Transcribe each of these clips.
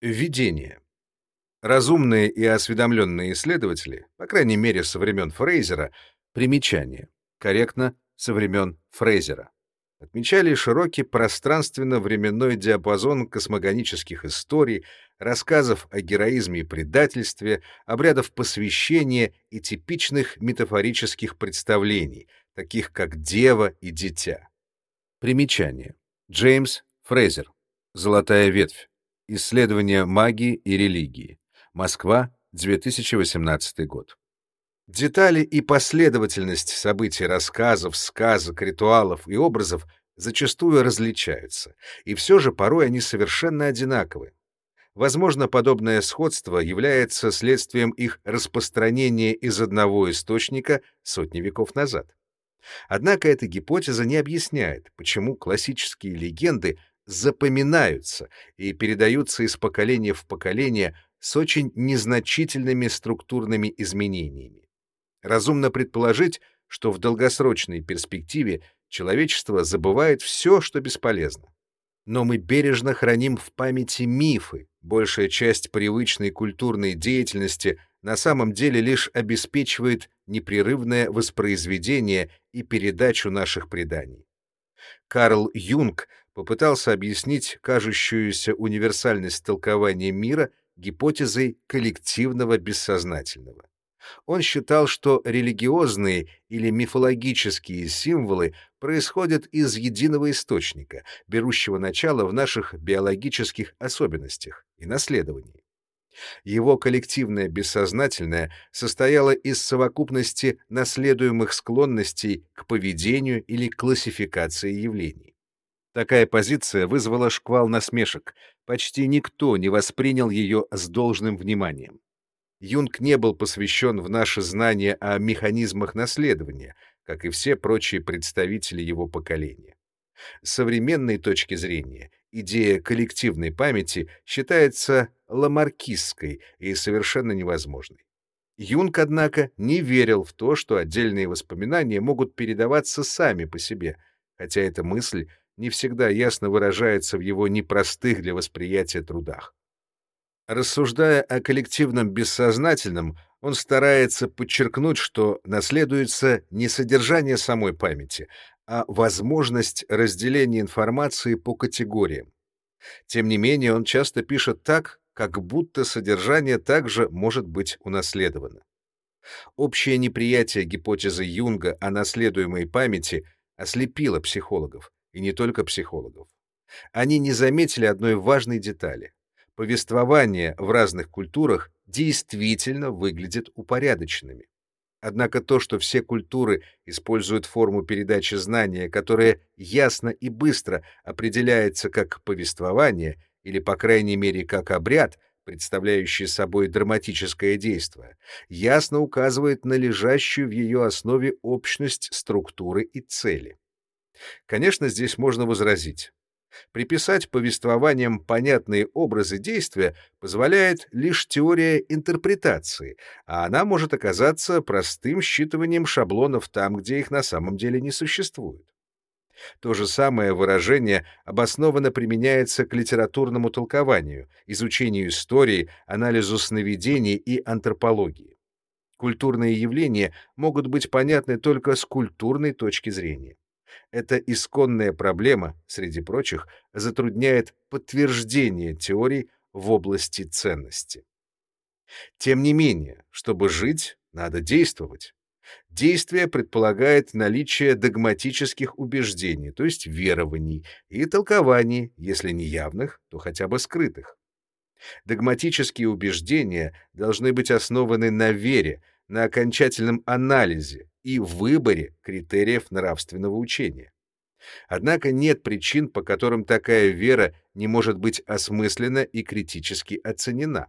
Введение. Разумные и осведомленные исследователи, по крайней мере со времен Фрейзера, примечание, корректно, со времен Фрейзера, отмечали широкий пространственно-временной диапазон космогонических историй, рассказов о героизме и предательстве, обрядов посвящения и типичных метафорических представлений, таких как дева и дитя. Примечание. Джеймс Фрейзер. Золотая ветвь. Исследование магии и религии. Москва, 2018 год. Детали и последовательность событий рассказов, сказок, ритуалов и образов зачастую различаются, и все же порой они совершенно одинаковы. Возможно, подобное сходство является следствием их распространения из одного источника сотни веков назад. Однако эта гипотеза не объясняет, почему классические легенды запоминаются и передаются из поколения в поколение с очень незначительными структурными изменениями. Разумно предположить, что в долгосрочной перспективе человечество забывает все, что бесполезно. Но мы бережно храним в памяти мифы, большая часть привычной культурной деятельности на самом деле лишь обеспечивает непрерывное воспроизведение и передачу наших преданий. Карл Юнг попытался объяснить кажущуюся универсальность толкования мира гипотезой коллективного бессознательного. Он считал, что религиозные или мифологические символы происходят из единого источника, берущего начало в наших биологических особенностях и наследовании. Его коллективное бессознательное состояло из совокупности наследуемых склонностей к поведению или классификации явлений. Такая позиция вызвала шквал насмешек, почти никто не воспринял ее с должным вниманием. Юнг не был посвящен в наше знание о механизмах наследования, как и все прочие представители его поколения. С современной точки зрения идея коллективной памяти считается ламаркистской и совершенно невозможной. Юнг, однако, не верил в то, что отдельные воспоминания могут передаваться сами по себе, хотя эта мысль не всегда ясно выражается в его непростых для восприятия трудах. Рассуждая о коллективном бессознательном, он старается подчеркнуть, что наследуется не содержание самой памяти, а возможность разделения информации по категориям. Тем не менее, он часто пишет так, как будто содержание также может быть унаследовано. Общее неприятие гипотезы Юнга о наследуемой памяти ослепило психологов, и не только психологов. Они не заметили одной важной детали повествования в разных культурах действительно выглядят упорядоченными. Однако то, что все культуры используют форму передачи знания, которая ясно и быстро определяется как повествование или, по крайней мере, как обряд, представляющий собой драматическое действие, ясно указывает на лежащую в ее основе общность структуры и цели. Конечно, здесь можно возразить. Приписать повествованиям понятные образы действия позволяет лишь теория интерпретации, а она может оказаться простым считыванием шаблонов там, где их на самом деле не существует. То же самое выражение обоснованно применяется к литературному толкованию, изучению истории, анализу сновидений и антропологии. Культурные явления могут быть понятны только с культурной точки зрения. Эта исконная проблема, среди прочих, затрудняет подтверждение теорий в области ценности. Тем не менее, чтобы жить, надо действовать. Действие предполагает наличие догматических убеждений, то есть верований, и толкований, если не явных, то хотя бы скрытых. Догматические убеждения должны быть основаны на вере, на окончательном анализе и выборе критериев нравственного учения. Однако нет причин, по которым такая вера не может быть осмыслена и критически оценена.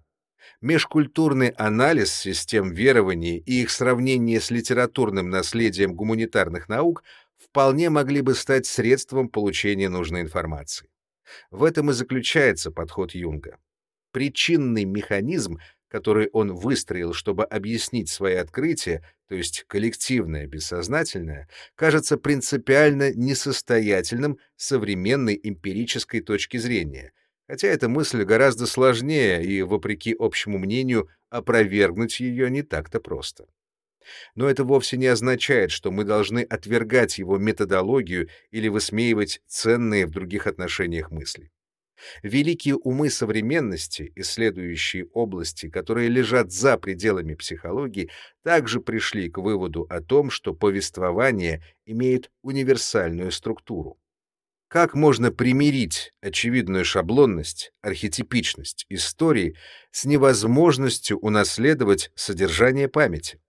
Межкультурный анализ систем верований и их сравнение с литературным наследием гуманитарных наук вполне могли бы стать средством получения нужной информации. В этом и заключается подход Юнга. Причинный механизм который он выстроил, чтобы объяснить свои открытия, то есть коллективное бессознательное, кажется принципиально несостоятельным с современной эмпирической точки зрения, хотя эта мысль гораздо сложнее, и, вопреки общему мнению, опровергнуть ее не так-то просто. Но это вовсе не означает, что мы должны отвергать его методологию или высмеивать ценные в других отношениях мысли. Великие умы современности, исследующие области, которые лежат за пределами психологии, также пришли к выводу о том, что повествование имеет универсальную структуру. Как можно примирить очевидную шаблонность, архетипичность истории с невозможностью унаследовать содержание памяти?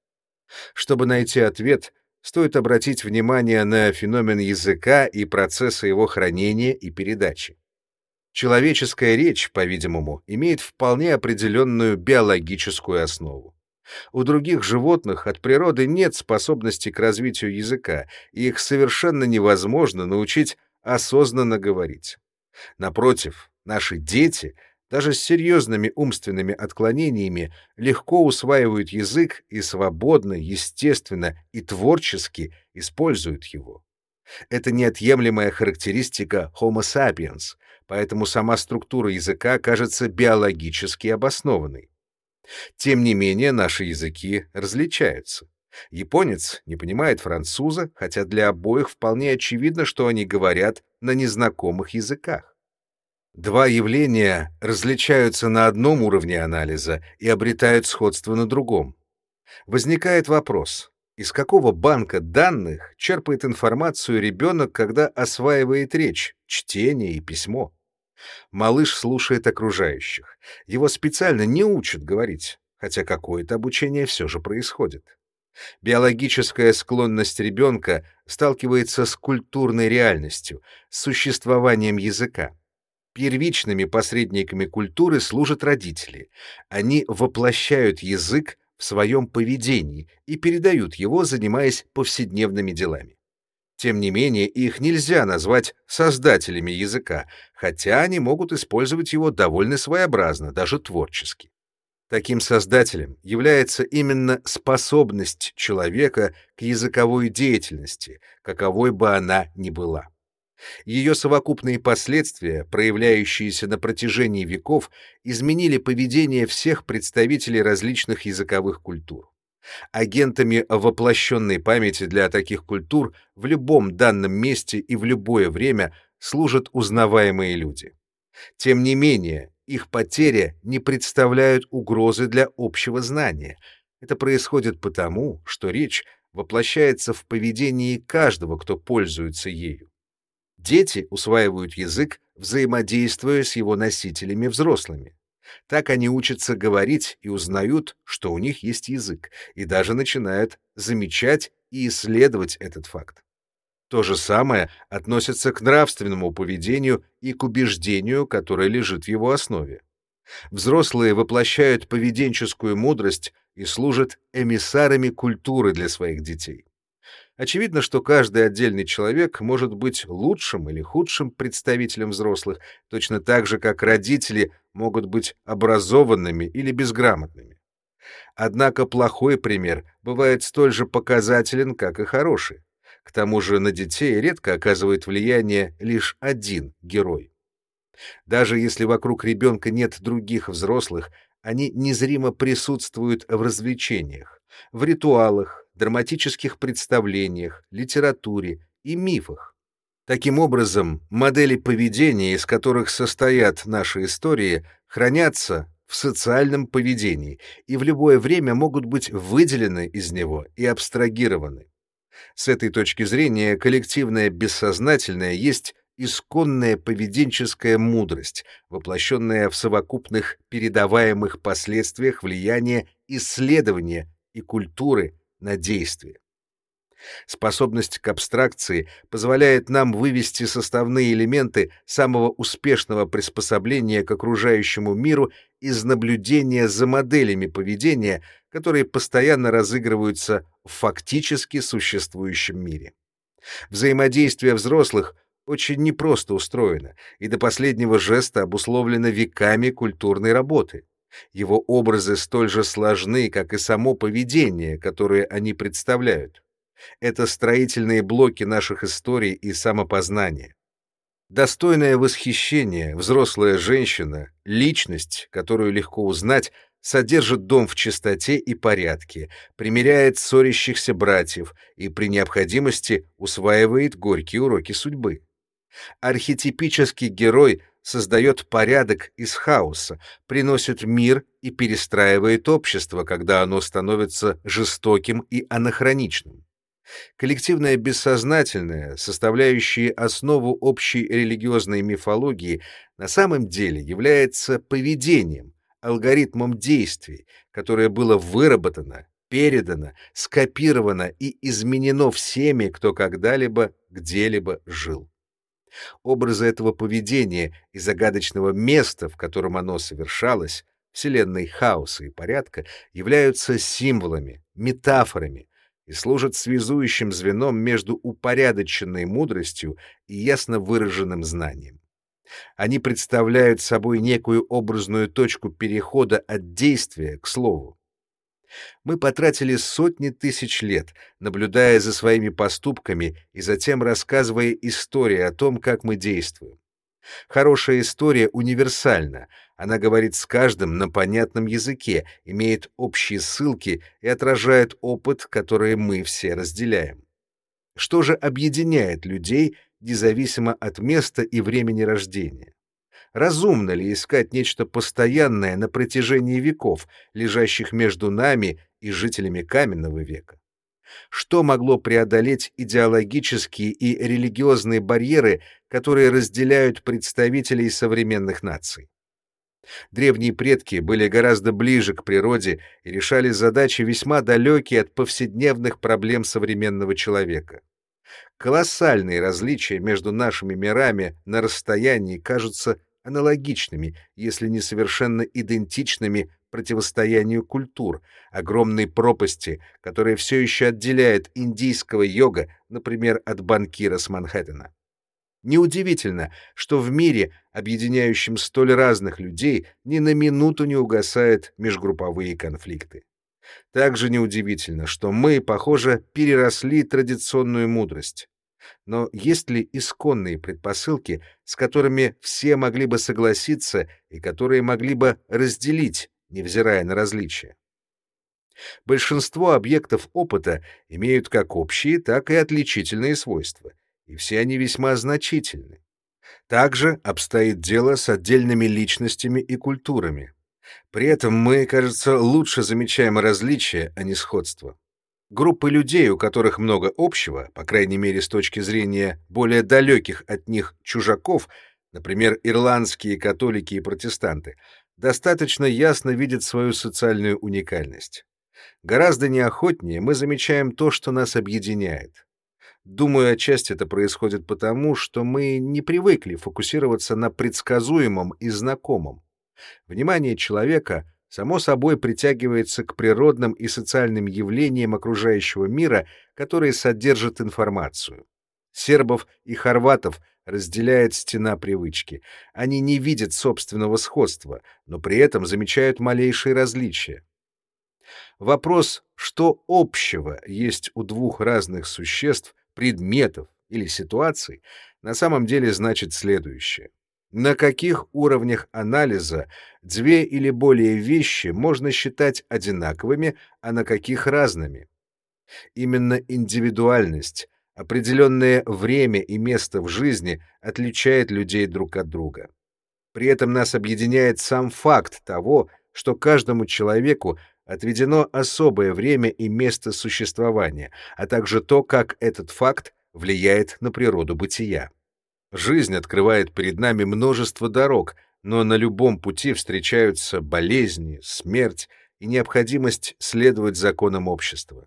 Чтобы найти ответ, стоит обратить внимание на феномен языка и процессы его хранения и передачи. Человеческая речь, по-видимому, имеет вполне определенную биологическую основу. У других животных от природы нет способности к развитию языка, и их совершенно невозможно научить осознанно говорить. Напротив, наши дети, даже с серьезными умственными отклонениями, легко усваивают язык и свободно, естественно и творчески используют его. Это неотъемлемая характеристика Homo sapiens, поэтому сама структура языка кажется биологически обоснованной. Тем не менее, наши языки различаются. Японец не понимает француза, хотя для обоих вполне очевидно, что они говорят на незнакомых языках. Два явления различаются на одном уровне анализа и обретают сходство на другом. Возникает вопрос, из какого банка данных черпает информацию ребенок, когда осваивает речь, чтение и письмо? Малыш слушает окружающих. Его специально не учат говорить, хотя какое-то обучение все же происходит. Биологическая склонность ребенка сталкивается с культурной реальностью, с существованием языка. Первичными посредниками культуры служат родители. Они воплощают язык в своем поведении и передают его, занимаясь повседневными делами. Тем не менее, их нельзя назвать создателями языка, хотя они могут использовать его довольно своеобразно, даже творчески. Таким создателем является именно способность человека к языковой деятельности, каковой бы она ни была. Ее совокупные последствия, проявляющиеся на протяжении веков, изменили поведение всех представителей различных языковых культур. Агентами воплощенной памяти для таких культур в любом данном месте и в любое время служат узнаваемые люди. Тем не менее, их потеря не представляют угрозы для общего знания. Это происходит потому, что речь воплощается в поведении каждого, кто пользуется ею. Дети усваивают язык, взаимодействуя с его носителями взрослыми. Так они учатся говорить и узнают, что у них есть язык, и даже начинают замечать и исследовать этот факт. То же самое относится к нравственному поведению и к убеждению, которое лежит в его основе. Взрослые воплощают поведенческую мудрость и служат эмиссарами культуры для своих детей. Очевидно, что каждый отдельный человек может быть лучшим или худшим представителем взрослых, точно так же, как родители могут быть образованными или безграмотными. Однако плохой пример бывает столь же показателен, как и хороший. К тому же на детей редко оказывает влияние лишь один герой. Даже если вокруг ребенка нет других взрослых, они незримо присутствуют в развлечениях, в ритуалах, драматических представлениях, литературе и мифах. Таким образом, модели поведения, из которых состоят наши истории, хранятся в социальном поведении и в любое время могут быть выделены из него и абстрагированы. С этой точки зрения коллективное бессознательное есть исконная поведенческая мудрость, воплощенная в совокупных передаваемых последствиях влияния исследования и культуры на действие. Способность к абстракции позволяет нам вывести составные элементы самого успешного приспособления к окружающему миру из наблюдения за моделями поведения, которые постоянно разыгрываются в фактически существующем мире. Взаимодействие взрослых очень непросто устроено и до последнего жеста обусловлено веками культурной работы. Его образы столь же сложны, как и само поведение, которое они представляют. Это строительные блоки наших историй и самопознания. Достойное восхищение, взрослая женщина, личность, которую легко узнать, содержит дом в чистоте и порядке, примиряет ссорящихся братьев и при необходимости усваивает горькие уроки судьбы. Архетипический герой создает порядок из хаоса, приносит мир и перестраивает общество, когда оно становится жестоким и анахроничным. Коллективное бессознательное, составляющее основу общей религиозной мифологии, на самом деле является поведением, алгоритмом действий, которое было выработано, передано, скопировано и изменено всеми, кто когда-либо где-либо жил. Образы этого поведения и загадочного места, в котором оно совершалось, вселенной хаоса и порядка, являются символами, метафорами и служат связующим звеном между упорядоченной мудростью и ясно выраженным знанием. Они представляют собой некую образную точку перехода от действия к слову. Мы потратили сотни тысяч лет, наблюдая за своими поступками и затем рассказывая истории о том, как мы действуем. Хорошая история универсальна, она говорит с каждым на понятном языке, имеет общие ссылки и отражает опыт, который мы все разделяем. Что же объединяет людей, независимо от места и времени рождения? Разумно ли искать нечто постоянное на протяжении веков, лежащих между нами и жителями каменного века? Что могло преодолеть идеологические и религиозные барьеры, которые разделяют представителей современных наций? Древние предки были гораздо ближе к природе и решали задачи весьма далекие от повседневных проблем современного человека. Колоссальные различия между нашими мирами на расстоянии кажутся аналогичными, если не совершенно идентичными противостоянию культур, огромной пропасти, которая все еще отделяет индийского йога, например, от банкира с Манхэттена. Неудивительно, что в мире, объединяющем столь разных людей, ни на минуту не угасают межгрупповые конфликты. Также неудивительно, что мы, похоже, переросли традиционную мудрость. Но есть ли исконные предпосылки, с которыми все могли бы согласиться и которые могли бы разделить, невзирая на различия? Большинство объектов опыта имеют как общие, так и отличительные свойства, и все они весьма значительны. Также обстоит дело с отдельными личностями и культурами. При этом мы, кажется, лучше замечаем различия, а не сходства. Группы людей, у которых много общего, по крайней мере с точки зрения более далеких от них чужаков, например, ирландские католики и протестанты, достаточно ясно видят свою социальную уникальность. Гораздо неохотнее мы замечаем то, что нас объединяет. Думаю, отчасти это происходит потому, что мы не привыкли фокусироваться на предсказуемом и знакомом. Внимание человека — само собой притягивается к природным и социальным явлениям окружающего мира, которые содержат информацию. Сербов и хорватов разделяет стена привычки. Они не видят собственного сходства, но при этом замечают малейшие различия. Вопрос, что общего есть у двух разных существ, предметов или ситуаций, на самом деле значит следующее. На каких уровнях анализа две или более вещи можно считать одинаковыми, а на каких разными? Именно индивидуальность, определенное время и место в жизни отличает людей друг от друга. При этом нас объединяет сам факт того, что каждому человеку отведено особое время и место существования, а также то, как этот факт влияет на природу бытия. Жизнь открывает перед нами множество дорог, но на любом пути встречаются болезни, смерть и необходимость следовать законам общества.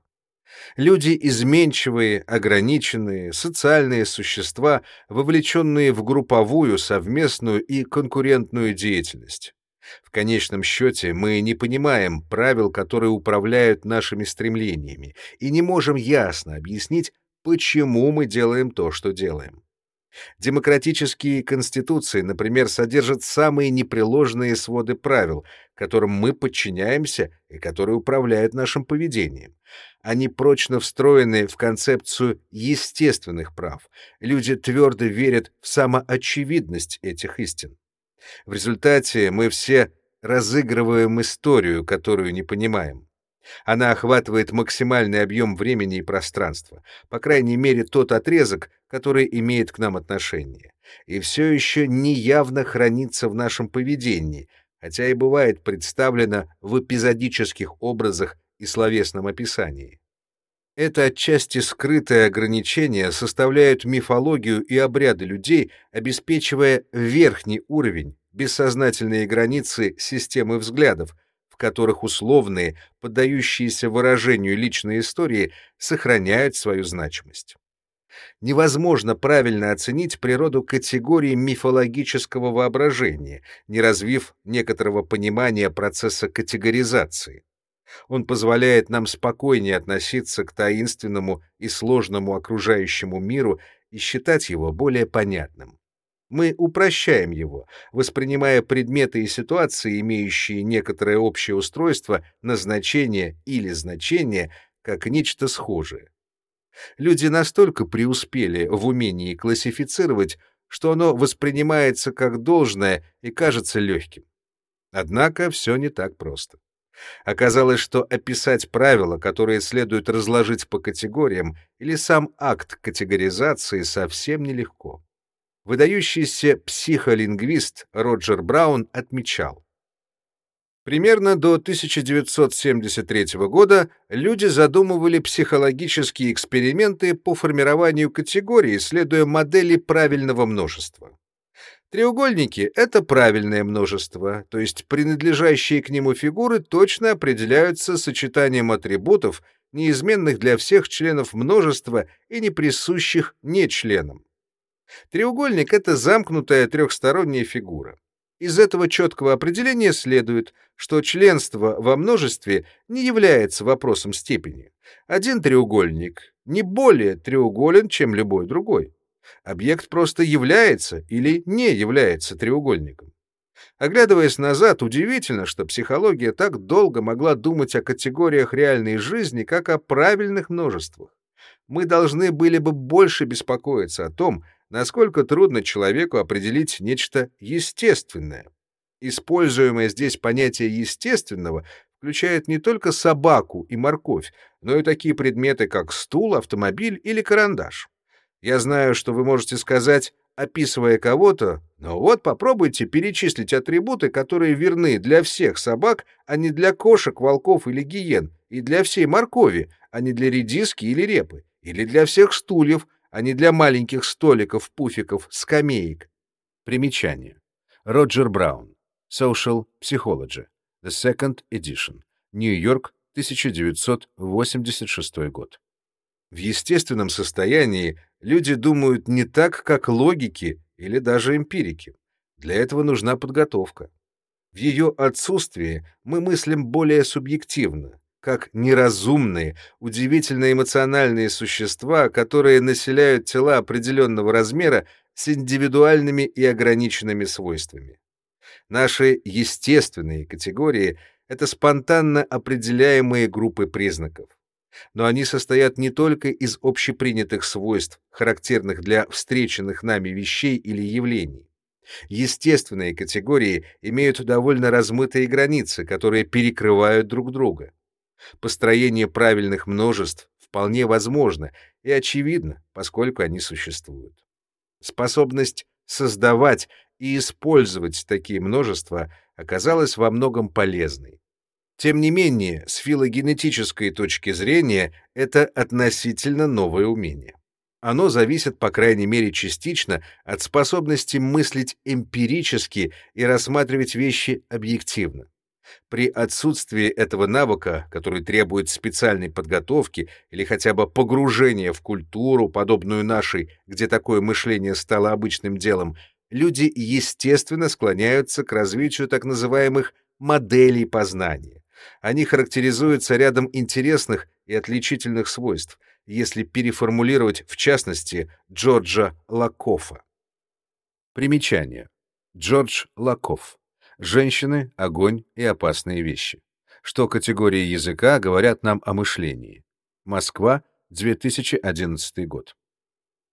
Люди изменчивые, ограниченные, социальные существа, вовлеченные в групповую, совместную и конкурентную деятельность. В конечном счете мы не понимаем правил, которые управляют нашими стремлениями, и не можем ясно объяснить, почему мы делаем то, что делаем. Демократические конституции, например, содержат самые непреложные своды правил, которым мы подчиняемся и которые управляют нашим поведением. Они прочно встроены в концепцию естественных прав. Люди твердо верят в самоочевидность этих истин. В результате мы все разыгрываем историю, которую не понимаем. Она охватывает максимальный объем времени и пространства, по крайней мере тот отрезок, который имеет к нам отношение, и все еще неявно хранится в нашем поведении, хотя и бывает представлено в эпизодических образах и словесном описании. Это отчасти скрытое ограничение составляют мифологию и обряды людей, обеспечивая верхний уровень, бессознательные границы системы взглядов, в которых условные, поддающиеся выражению личные истории, сохраняют свою значимость. Невозможно правильно оценить природу категории мифологического воображения, не развив некоторого понимания процесса категоризации. Он позволяет нам спокойнее относиться к таинственному и сложному окружающему миру и считать его более понятным. Мы упрощаем его, воспринимая предметы и ситуации, имеющие некоторое общее устройство, назначение или значение, как нечто схожее. Люди настолько преуспели в умении классифицировать, что оно воспринимается как должное и кажется легким. Однако все не так просто. Оказалось, что описать правила, которые следует разложить по категориям, или сам акт категоризации совсем нелегко. Выдающийся психолингвист Роджер Браун отмечал, Примерно до 1973 года люди задумывали психологические эксперименты по формированию категорий, следуя модели правильного множества. Треугольники — это правильное множество, то есть принадлежащие к нему фигуры точно определяются сочетанием атрибутов, неизменных для всех членов множества и не присущих нечленам. Треугольник — это замкнутая трехсторонняя фигура. Из этого четкого определения следует, что членство во множестве не является вопросом степени. Один треугольник не более треуголен, чем любой другой. Объект просто является или не является треугольником. Оглядываясь назад, удивительно, что психология так долго могла думать о категориях реальной жизни, как о правильных множествах. Мы должны были бы больше беспокоиться о том, насколько трудно человеку определить нечто естественное. Используемое здесь понятие естественного включает не только собаку и морковь, но и такие предметы, как стул, автомобиль или карандаш. Я знаю, что вы можете сказать, описывая кого-то, но вот попробуйте перечислить атрибуты, которые верны для всех собак, а не для кошек, волков или гиен, и для всей моркови, а не для редиски или репы, или для всех стульев, а не для маленьких столиков, пуфиков, скамеек. Примечание. Роджер Браун. Social Psychology. The Second Edition. Нью-Йорк, 1986 год. В естественном состоянии люди думают не так, как логики или даже эмпирики. Для этого нужна подготовка. В ее отсутствии мы мыслим более субъективно, как неразумные, удивительно эмоциональные существа, которые населяют тела определенного размера с индивидуальными и ограниченными свойствами. Наши естественные категории — это спонтанно определяемые группы признаков. Но они состоят не только из общепринятых свойств, характерных для встреченных нами вещей или явлений. Естественные категории имеют довольно размытые границы, которые перекрывают друг друга. Построение правильных множеств вполне возможно и очевидно, поскольку они существуют. Способность создавать и использовать такие множества оказалась во многом полезной. Тем не менее, с филогенетической точки зрения это относительно новое умение. Оно зависит, по крайней мере частично, от способности мыслить эмпирически и рассматривать вещи объективно. При отсутствии этого навыка, который требует специальной подготовки или хотя бы погружения в культуру, подобную нашей, где такое мышление стало обычным делом, люди естественно склоняются к развитию так называемых моделей познания, Они характеризуются рядом интересных и отличительных свойств, если переформулировать в частности Джорджа Лакофа. Примечание. Джордж Лакоф. Женщины, огонь и опасные вещи. Что категории языка говорят нам о мышлении. Москва, 2011 год.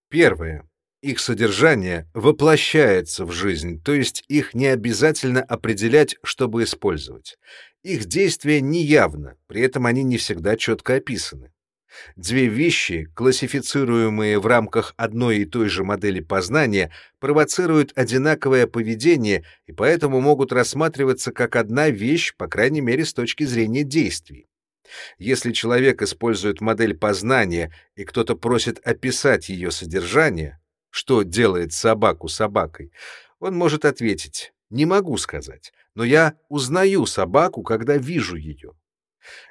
Первое. Их содержание воплощается в жизнь, то есть их не обязательно определять, чтобы использовать. Их действия неявно, при этом они не всегда четко описаны. Две вещи, классифицируемые в рамках одной и той же модели познания, провоцируют одинаковое поведение и поэтому могут рассматриваться как одна вещь, по крайней мере, с точки зрения действий. Если человек использует модель познания, и кто-то просит описать ее содержание, что делает собаку собакой, он может ответить «не могу сказать, но я узнаю собаку, когда вижу ее».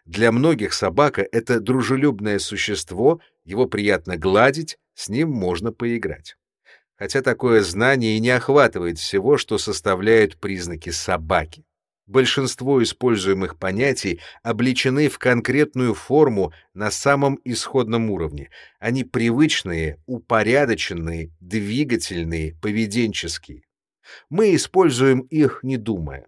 Для многих собака — это дружелюбное существо, его приятно гладить, с ним можно поиграть. Хотя такое знание и не охватывает всего, что составляют признаки собаки. Большинство используемых понятий обличены в конкретную форму на самом исходном уровне. Они привычные, упорядоченные, двигательные, поведенческие. Мы используем их, не думая.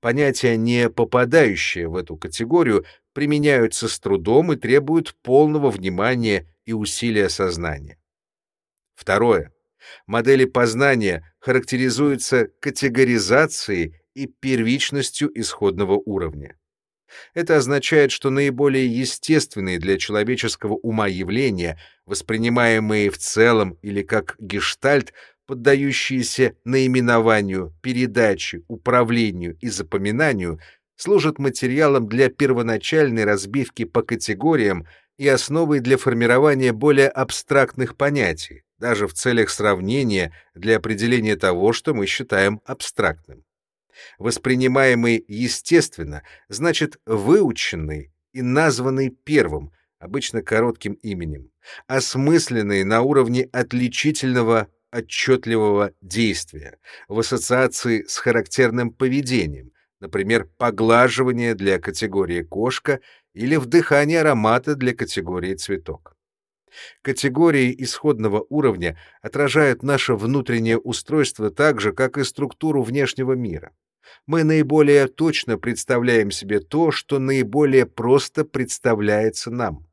Понятия, не попадающие в эту категорию, применяются с трудом и требуют полного внимания и усилия сознания. Второе. Модели познания характеризуются категоризацией и первичностью исходного уровня. Это означает, что наиболее естественные для человеческого ума явления, воспринимаемые в целом или как гештальт, поддающиеся наименованию, передаче, управлению и запоминанию, служат материалом для первоначальной разбивки по категориям и основой для формирования более абстрактных понятий, даже в целях сравнения для определения того, что мы считаем абстрактным. Воспринимаемый естественно значит выученный и названный первым, обычно коротким именем, осмысленный на уровне отличительного отчетливого действия, в ассоциации с характерным поведением, например, поглаживание для категории кошка или вдыхание аромата для категории цветок. Категории исходного уровня отражают наше внутреннее устройство так же, как и структуру внешнего мира. Мы наиболее точно представляем себе то, что наиболее просто представляется нам.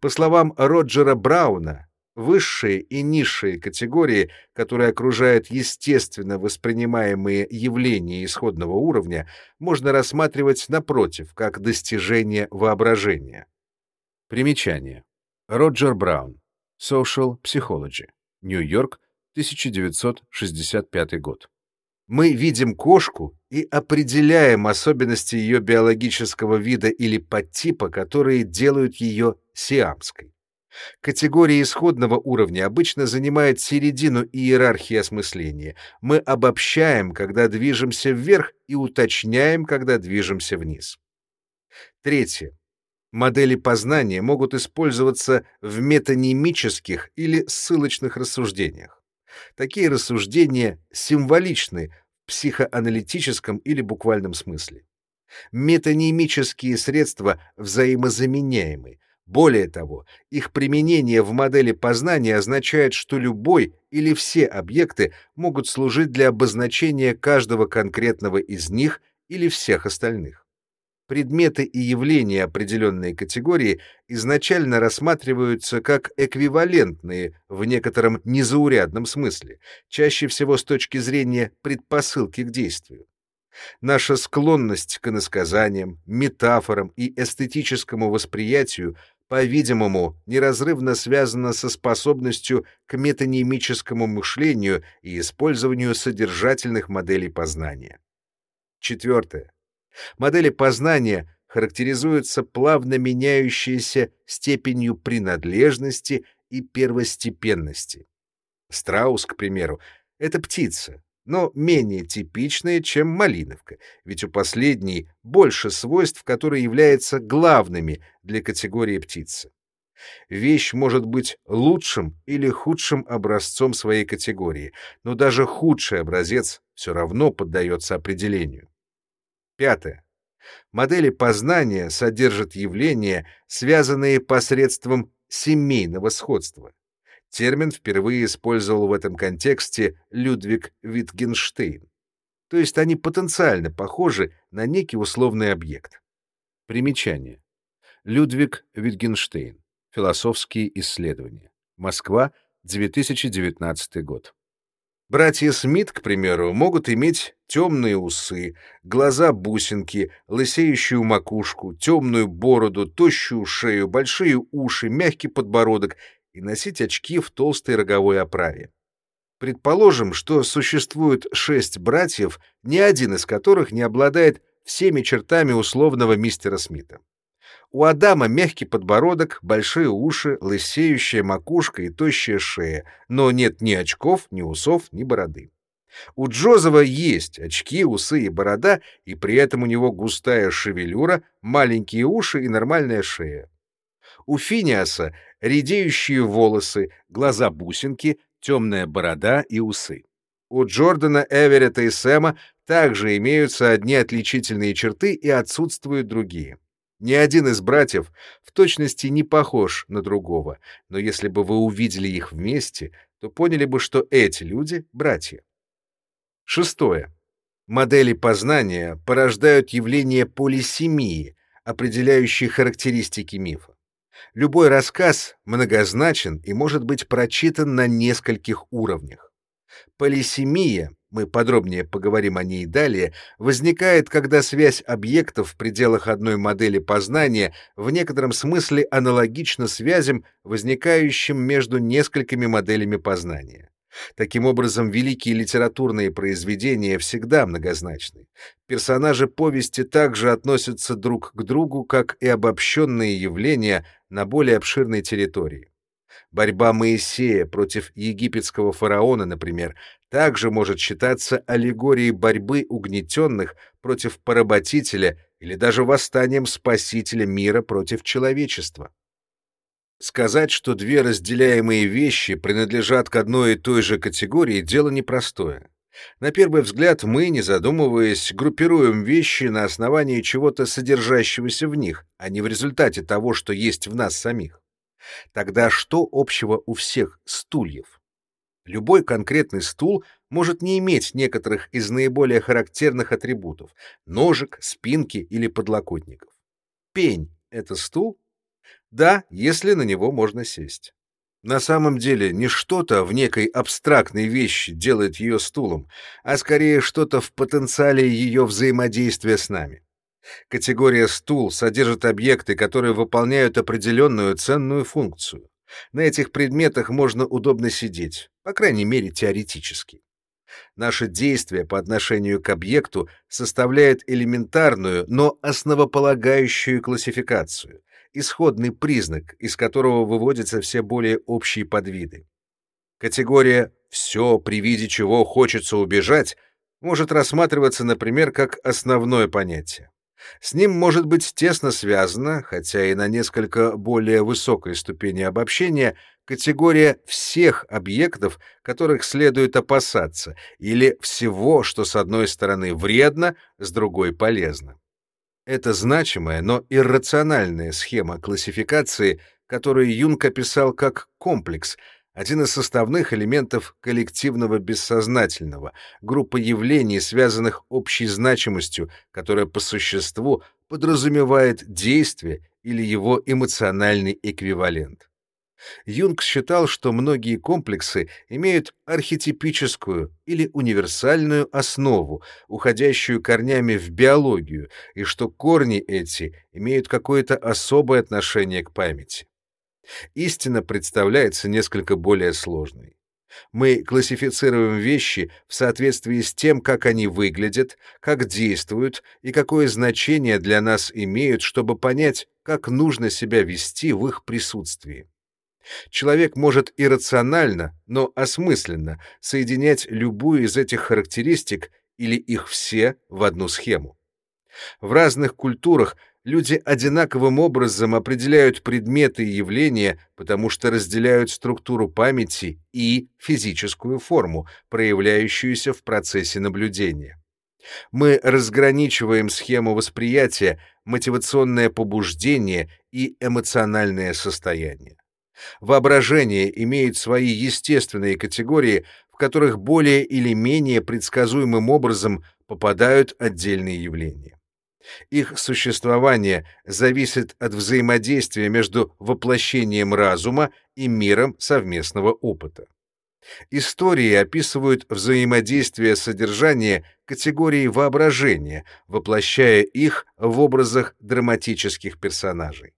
По словам Роджера Брауна, Высшие и низшие категории, которые окружают естественно воспринимаемые явления исходного уровня, можно рассматривать напротив, как достижение воображения. Примечание. Роджер Браун. Social Psychology. Нью-Йорк, 1965 год. Мы видим кошку и определяем особенности ее биологического вида или подтипа, которые делают ее сиамской. Категория исходного уровня обычно занимает середину иерархии осмысления. Мы обобщаем, когда движемся вверх, и уточняем, когда движемся вниз. Третье. Модели познания могут использоваться в метанимических или ссылочных рассуждениях. Такие рассуждения символичны в психоаналитическом или буквальном смысле. Метанимические средства взаимозаменяемы, более того, их применение в модели познания означает, что любой или все объекты могут служить для обозначения каждого конкретного из них или всех остальных. Предметы и явления определенной категории изначально рассматриваются как эквивалентные в некотором незаурядном смысле, чаще всего с точки зрения предпосылки к действию. Наша склонность к иносказаниям, метафорам и эстетическому восприятию по-видимому, неразрывно связана со способностью к метанимическому мышлению и использованию содержательных моделей познания. Четвертое. Модели познания характеризуются плавно меняющейся степенью принадлежности и первостепенности. Страус, к примеру, — это птица, но менее типичные, чем малиновка, ведь у последней больше свойств, которые являются главными для категории птицы. Вещь может быть лучшим или худшим образцом своей категории, но даже худший образец все равно поддается определению. Пятое. Модели познания содержат явления, связанные посредством семейного сходства. Термин впервые использовал в этом контексте Людвиг Витгенштейн. То есть они потенциально похожи на некий условный объект. Примечание. Людвиг Витгенштейн. Философские исследования. Москва, 2019 год. Братья Смит, к примеру, могут иметь темные усы, глаза-бусинки, лысеющую макушку, темную бороду, тощую шею, большие уши, мягкий подбородок и носить очки в толстой роговой оправе. Предположим, что существует шесть братьев, ни один из которых не обладает всеми чертами условного мистера Смита. У Адама мягкий подбородок, большие уши, лысеющая макушка и тощая шея, но нет ни очков, ни усов, ни бороды. У Джозефа есть очки, усы и борода, и при этом у него густая шевелюра, маленькие уши и нормальная шея. У Финиаса редеющие волосы, глаза-бусинки, темная борода и усы. У Джордана, Эверетта и Сэма также имеются одни отличительные черты и отсутствуют другие. Ни один из братьев в точности не похож на другого, но если бы вы увидели их вместе, то поняли бы, что эти люди — братья. Шестое. Модели познания порождают явление полисемии, определяющие характеристики мифа. Любой рассказ многозначен и может быть прочитан на нескольких уровнях. Полисемия мы подробнее поговорим о ней далее, возникает, когда связь объектов в пределах одной модели познания в некотором смысле аналогична связям, возникающим между несколькими моделями познания. Таким образом, великие литературные произведения всегда многозначны. Персонажи повести также относятся друг к другу, как и обобщенные явления на более обширной территории. Борьба Моисея против египетского фараона, например, также может считаться аллегорией борьбы угнетенных против поработителя или даже восстанием спасителя мира против человечества. Сказать, что две разделяемые вещи принадлежат к одной и той же категории, дело непростое. На первый взгляд мы, не задумываясь, группируем вещи на основании чего-то содержащегося в них, а не в результате того, что есть в нас самих. Тогда что общего у всех стульев? Любой конкретный стул может не иметь некоторых из наиболее характерных атрибутов — ножек, спинки или подлокотников. Пень — это стул? Да, если на него можно сесть. На самом деле не что-то в некой абстрактной вещи делает ее стулом, а скорее что-то в потенциале ее взаимодействия с нами. Категория «стул» содержит объекты, которые выполняют определенную ценную функцию. На этих предметах можно удобно сидеть, по крайней мере, теоретически. Наше действие по отношению к объекту составляет элементарную, но основополагающую классификацию, исходный признак, из которого выводятся все более общие подвиды. Категория «все, при виде чего хочется убежать» может рассматриваться, например, как основное понятие. С ним может быть тесно связана, хотя и на несколько более высокой ступени обобщения, категория всех объектов, которых следует опасаться, или всего, что с одной стороны вредно, с другой полезно. Это значимая, но иррациональная схема классификации, которую Юнг описал как комплекс — один из составных элементов коллективного бессознательного, группа явлений, связанных общей значимостью, которая по существу подразумевает действие или его эмоциональный эквивалент. Юнг считал, что многие комплексы имеют архетипическую или универсальную основу, уходящую корнями в биологию, и что корни эти имеют какое-то особое отношение к памяти. Истина представляется несколько более сложной. Мы классифицируем вещи в соответствии с тем, как они выглядят, как действуют и какое значение для нас имеют, чтобы понять, как нужно себя вести в их присутствии. Человек может иррационально, но осмысленно соединять любую из этих характеристик или их все в одну схему. В разных культурах люди одинаковым образом определяют предметы и явления, потому что разделяют структуру памяти и физическую форму, проявляющуюся в процессе наблюдения. Мы разграничиваем схему восприятия, мотивационное побуждение и эмоциональное состояние. Воображение имеет свои естественные категории, в которых более или менее предсказуемым образом попадают отдельные явления. Их существование зависит от взаимодействия между воплощением разума и миром совместного опыта. Истории описывают взаимодействие содержания категории воображения, воплощая их в образах драматических персонажей.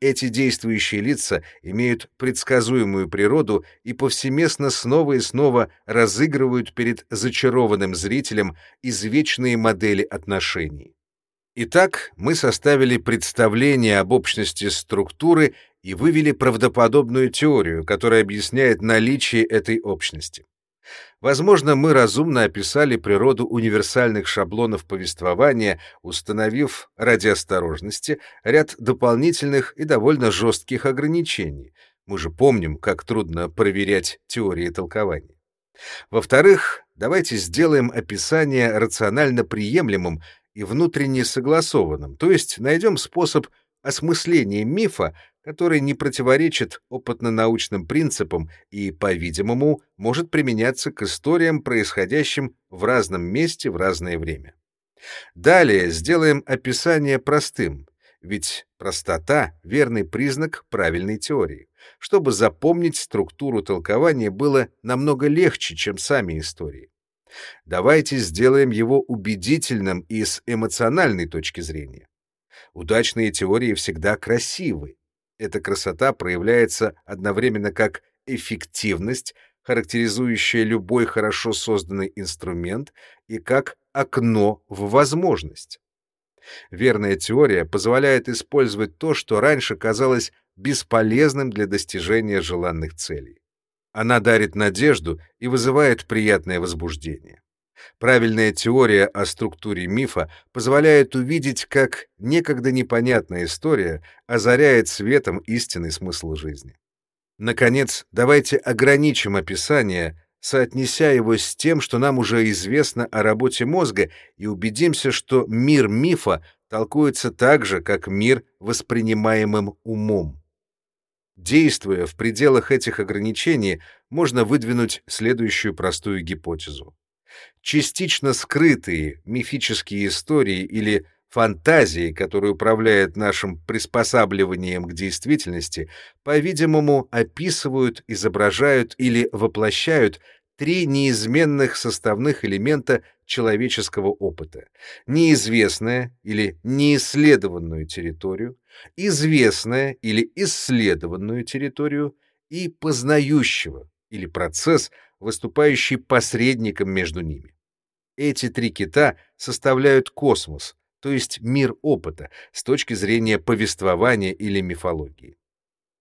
Эти действующие лица имеют предсказуемую природу и повсеместно снова и снова разыгрывают перед зачарованным зрителем извечные модели отношений. Итак, мы составили представление об общности структуры и вывели правдоподобную теорию, которая объясняет наличие этой общности. Возможно, мы разумно описали природу универсальных шаблонов повествования, установив ради осторожности ряд дополнительных и довольно жестких ограничений. Мы же помним, как трудно проверять теории толкования. Во-вторых, давайте сделаем описание рационально приемлемым и внутренне согласованным, то есть найдем способ осмысления мифа, который не противоречит опытно-научным принципам и, по-видимому, может применяться к историям, происходящим в разном месте в разное время. Далее сделаем описание простым, ведь простота — верный признак правильной теории. Чтобы запомнить структуру толкования было намного легче, чем сами истории. Давайте сделаем его убедительным и с эмоциональной точки зрения. Удачные теории всегда красивы. Эта красота проявляется одновременно как эффективность, характеризующая любой хорошо созданный инструмент, и как окно в возможность. Верная теория позволяет использовать то, что раньше казалось бесполезным для достижения желанных целей. Она дарит надежду и вызывает приятное возбуждение. Правильная теория о структуре мифа позволяет увидеть, как некогда непонятная история озаряет светом истинный смысл жизни. Наконец, давайте ограничим описание, соотнеся его с тем, что нам уже известно о работе мозга, и убедимся, что мир мифа толкуется так же, как мир, воспринимаемым умом. Действуя в пределах этих ограничений, можно выдвинуть следующую простую гипотезу. Частично скрытые мифические истории или фантазии, которые управляют нашим приспосабливанием к действительности, по-видимому, описывают, изображают или воплощают три неизменных составных элемента человеческого опыта. Неизвестное или неисследованную территорию, известное или исследованную территорию и познающего или процесс, выступающий посредником между ними. Эти три кита составляют космос, то есть мир опыта, с точки зрения повествования или мифологии.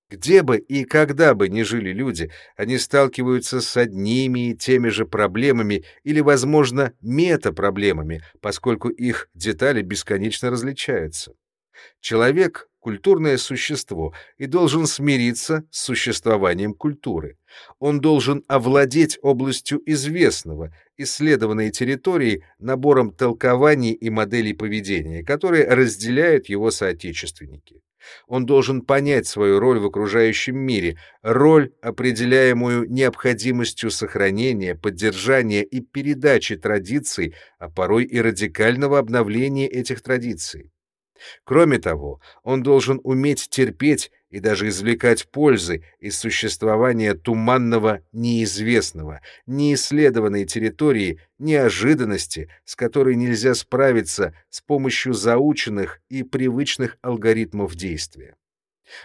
Где бы и когда бы ни жили люди, они сталкиваются с одними и теми же проблемами или, возможно, метапроблемами, поскольку их детали бесконечно различаются. Человек — культурное существо и должен смириться с существованием культуры. Он должен овладеть областью известного, исследованной территории, набором толкований и моделей поведения, которые разделяют его соотечественники. Он должен понять свою роль в окружающем мире, роль, определяемую необходимостью сохранения, поддержания и передачи традиций, а порой и радикального обновления этих традиций. Кроме того, он должен уметь терпеть и даже извлекать пользы из существования туманного неизвестного, неисследованной территории, неожиданности, с которой нельзя справиться с помощью заученных и привычных алгоритмов действия.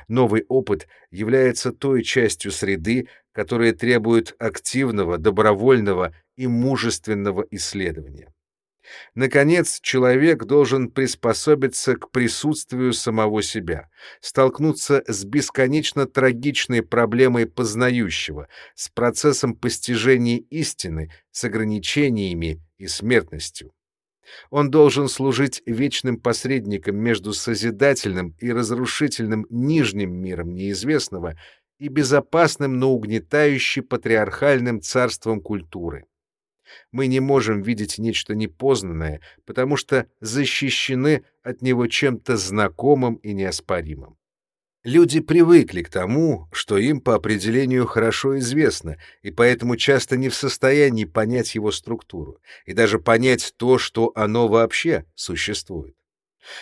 Новый опыт является той частью среды, которая требует активного, добровольного и мужественного исследования. Наконец, человек должен приспособиться к присутствию самого себя, столкнуться с бесконечно трагичной проблемой познающего, с процессом постижения истины, с ограничениями и смертностью. Он должен служить вечным посредником между созидательным и разрушительным нижним миром неизвестного и безопасным, но угнетающе патриархальным царством культуры. Мы не можем видеть нечто непознанное, потому что защищены от него чем-то знакомым и неоспоримым. Люди привыкли к тому, что им по определению хорошо известно, и поэтому часто не в состоянии понять его структуру, и даже понять то, что оно вообще существует.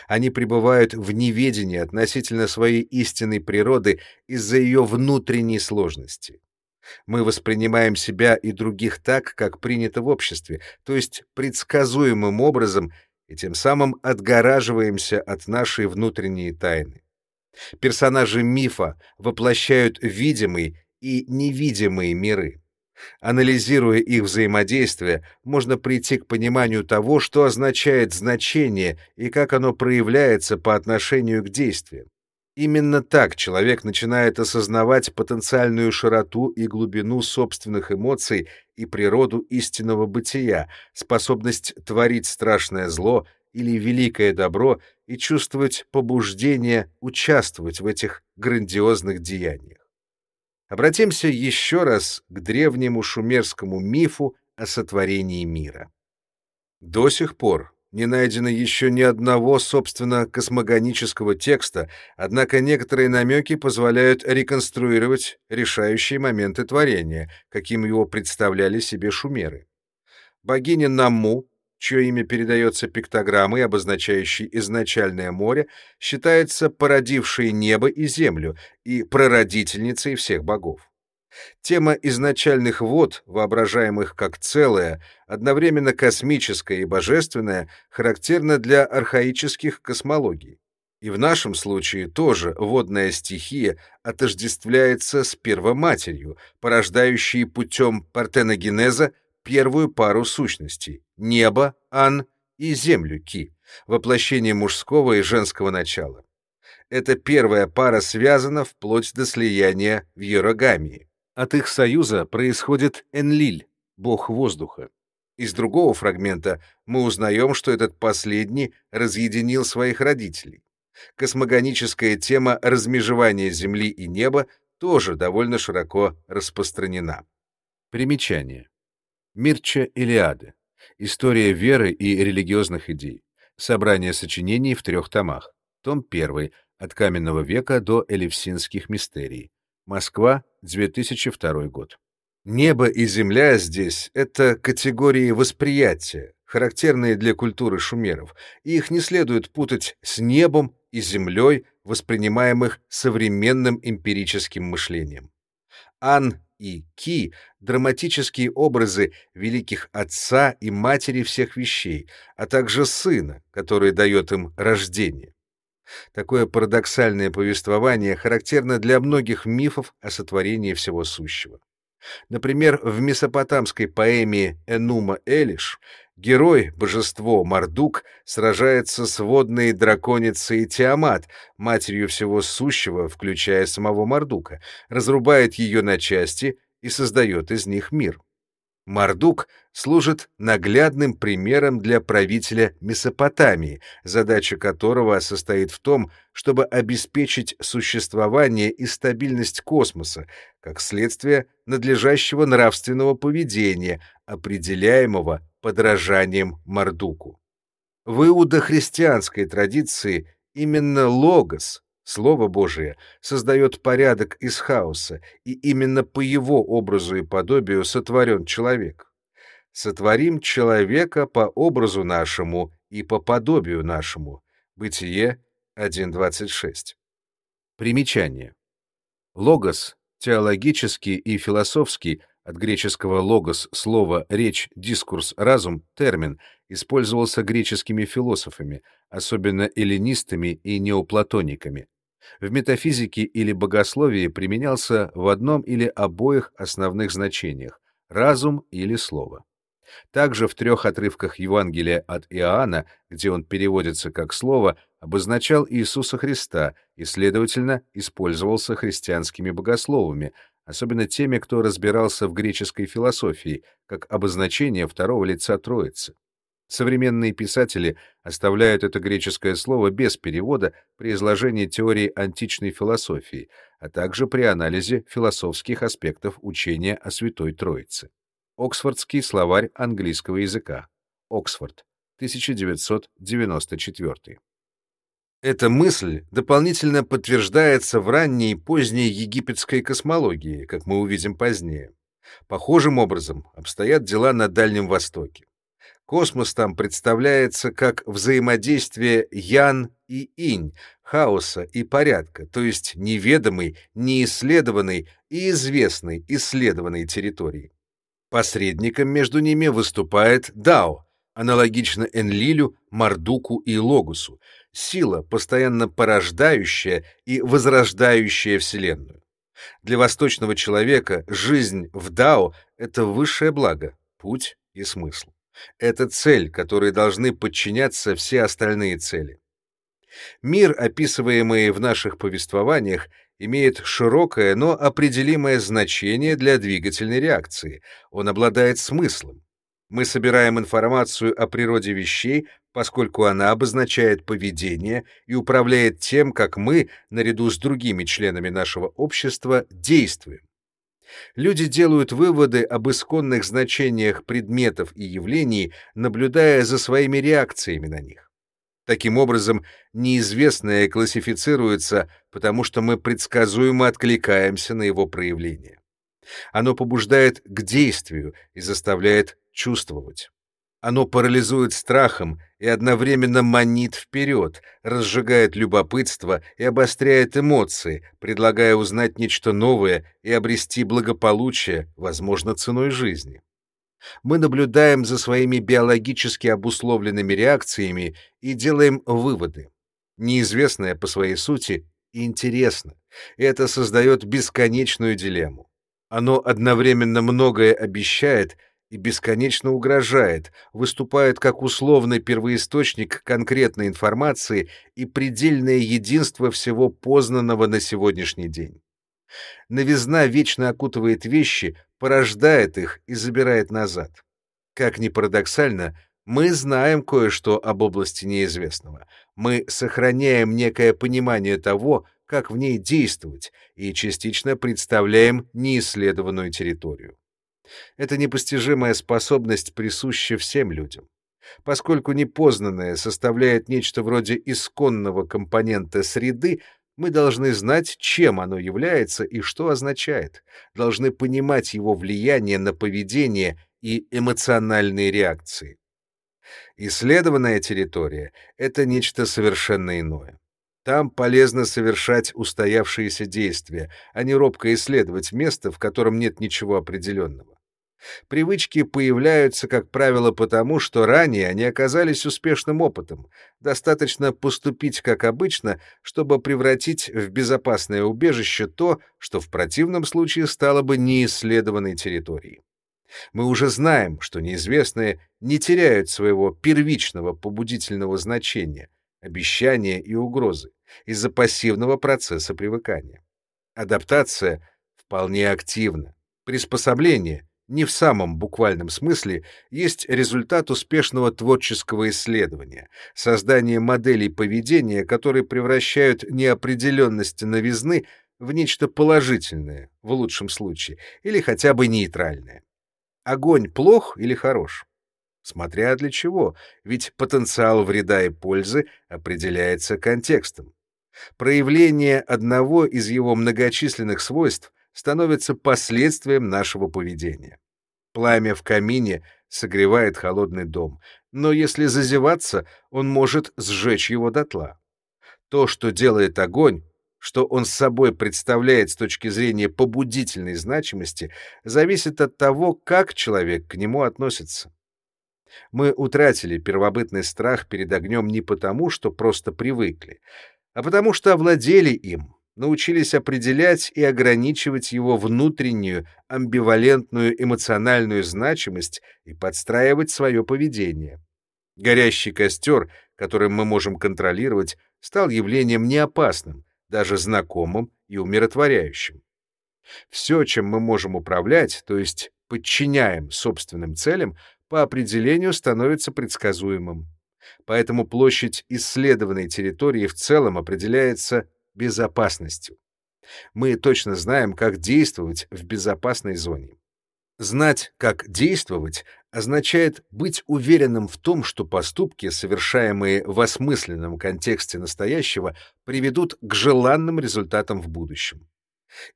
Они пребывают в неведении относительно своей истинной природы из-за ее внутренней сложности. Мы воспринимаем себя и других так, как принято в обществе, то есть предсказуемым образом, и тем самым отгораживаемся от нашей внутренней тайны. Персонажи мифа воплощают видимые и невидимые миры. Анализируя их взаимодействие, можно прийти к пониманию того, что означает значение и как оно проявляется по отношению к действиям. Именно так человек начинает осознавать потенциальную широту и глубину собственных эмоций и природу истинного бытия, способность творить страшное зло или великое добро и чувствовать побуждение участвовать в этих грандиозных деяниях. Обратимся еще раз к древнему шумерскому мифу о сотворении мира. До сих пор не найдено еще ни одного, собственно, космогонического текста, однако некоторые намеки позволяют реконструировать решающие моменты творения, каким его представляли себе шумеры. Богиня Намму, чье имя передается пиктограммой, обозначающей изначальное море, считается породившей небо и землю и прародительницей всех богов. Тема изначальных вод, воображаемых как целое, одновременно космическая и божественная, характерна для архаических космологий. И в нашем случае тоже водная стихия отождествляется с первоматерью, порождающей путем партеногенеза первую пару сущностей — небо, ан и землю, ки, воплощение мужского и женского начала. Эта первая пара связана вплоть до слияния в Ерогамии. От их союза происходит Энлиль, бог воздуха. Из другого фрагмента мы узнаем, что этот последний разъединил своих родителей. Космогоническая тема размежевания Земли и неба тоже довольно широко распространена. Примечание. Мирча Илиады. История веры и религиозных идей. Собрание сочинений в трех томах. Том 1. От каменного века до элевсинских мистерий. Москва, 2002 год. Небо и земля здесь — это категории восприятия, характерные для культуры шумеров, и их не следует путать с небом и землей, воспринимаемых современным эмпирическим мышлением. Ан и Ки — драматические образы великих отца и матери всех вещей, а также сына, который дает им рождение. Такое парадоксальное повествование характерно для многих мифов о сотворении всего сущего. Например, в месопотамской поэме Энума Элиш герой, божество Мардук, сражается с водной драконицей Тиамат, матерью всего сущего, включая самого Мардука, разрубает ее на части и создает из них мир. Мардук служит наглядным примером для правителя Месопотамии, задача которого состоит в том, чтобы обеспечить существование и стабильность космоса, как следствие надлежащего нравственного поведения, определяемого подражанием Мардуку. В иудохристианской традиции именно логос, Слово Божие создает порядок из хаоса, и именно по его образу и подобию сотворен человек. Сотворим человека по образу нашему и по подобию нашему. Бытие 1.26. Примечание. Логос, теологический и философский, от греческого «логос» слово «речь», «дискурс», «разум» — термин, использовался греческими философами, особенно эллинистами и неоплатониками в метафизике или богословии применялся в одном или обоих основных значениях — разум или слово. Также в трех отрывках Евангелия от Иоанна, где он переводится как слово, обозначал Иисуса Христа и, следовательно, использовался христианскими богословами, особенно теми, кто разбирался в греческой философии, как обозначение второго лица Троицы. Современные писатели оставляют это греческое слово без перевода при изложении теории античной философии, а также при анализе философских аспектов учения о Святой Троице. Оксфордский словарь английского языка. Оксфорд, 1994. Эта мысль дополнительно подтверждается в ранней и поздней египетской космологии, как мы увидим позднее. Похожим образом обстоят дела на Дальнем Востоке. Космос там представляется как взаимодействие ян и инь, хаоса и порядка, то есть неведомой, неисследованной и известной исследованной территории. Посредником между ними выступает Дао, аналогично Энлилю, Мардуку и Логусу, сила, постоянно порождающая и возрождающая Вселенную. Для восточного человека жизнь в Дао — это высшее благо, путь и смысл. Это цель, которой должны подчиняться все остальные цели. Мир, описываемый в наших повествованиях, имеет широкое, но определимое значение для двигательной реакции. Он обладает смыслом. Мы собираем информацию о природе вещей, поскольку она обозначает поведение и управляет тем, как мы, наряду с другими членами нашего общества, действуем. Люди делают выводы об исконных значениях предметов и явлений, наблюдая за своими реакциями на них. Таким образом, неизвестное классифицируется, потому что мы предсказуемо откликаемся на его проявление. Оно побуждает к действию и заставляет чувствовать. Оно парализует страхом и одновременно манит вперед, разжигает любопытство и обостряет эмоции, предлагая узнать нечто новое и обрести благополучие, возможно, ценой жизни. Мы наблюдаем за своими биологически обусловленными реакциями и делаем выводы. Неизвестное по своей сути интересно, это создает бесконечную дилемму. Оно одновременно многое обещает и бесконечно угрожает, выступает как условный первоисточник конкретной информации и предельное единство всего познанного на сегодняшний день. Новизна вечно окутывает вещи, порождает их и забирает назад. Как ни парадоксально, мы знаем кое-что об области неизвестного. Мы сохраняем некое понимание того, как в ней действовать, и частично представляем неисследованную территорию. Эта непостижимая способность присуща всем людям. Поскольку непознанное составляет нечто вроде исконного компонента среды, мы должны знать, чем оно является и что означает, должны понимать его влияние на поведение и эмоциональные реакции. Исследованная территория — это нечто совершенно иное. Там полезно совершать устоявшиеся действия, а не робко исследовать место, в котором нет ничего определенного. Привычки появляются, как правило, потому, что ранее они оказались успешным опытом. Достаточно поступить как обычно, чтобы превратить в безопасное убежище то, что в противном случае стало бы неисследованной территорией. Мы уже знаем, что неизвестные не теряют своего первичного побудительного значения, обещания и угрозы из-за пассивного процесса привыкания. Адаптация вполне активна. Приспособление не в самом буквальном смысле, есть результат успешного творческого исследования, создания моделей поведения, которые превращают неопределенность новизны в нечто положительное, в лучшем случае, или хотя бы нейтральное. Огонь плох или хорош? Смотря для чего, ведь потенциал вреда и пользы определяется контекстом. Проявление одного из его многочисленных свойств становится последствием нашего поведения. Пламя в камине согревает холодный дом, но если зазеваться, он может сжечь его дотла. То, что делает огонь, что он собой представляет с точки зрения побудительной значимости, зависит от того, как человек к нему относится. Мы утратили первобытный страх перед огнем не потому, что просто привыкли, а потому что овладели им, научились определять и ограничивать его внутреннюю, амбивалентную эмоциональную значимость и подстраивать свое поведение. Горящий костер, который мы можем контролировать, стал явлением неопасным, даже знакомым и умиротворяющим. Все, чем мы можем управлять, то есть подчиняем собственным целям, по определению становится предсказуемым. Поэтому площадь исследованной территории в целом определяется безопасностью. Мы точно знаем, как действовать в безопасной зоне. Знать, как действовать, означает быть уверенным в том, что поступки, совершаемые в осмысленном контексте настоящего, приведут к желанным результатам в будущем.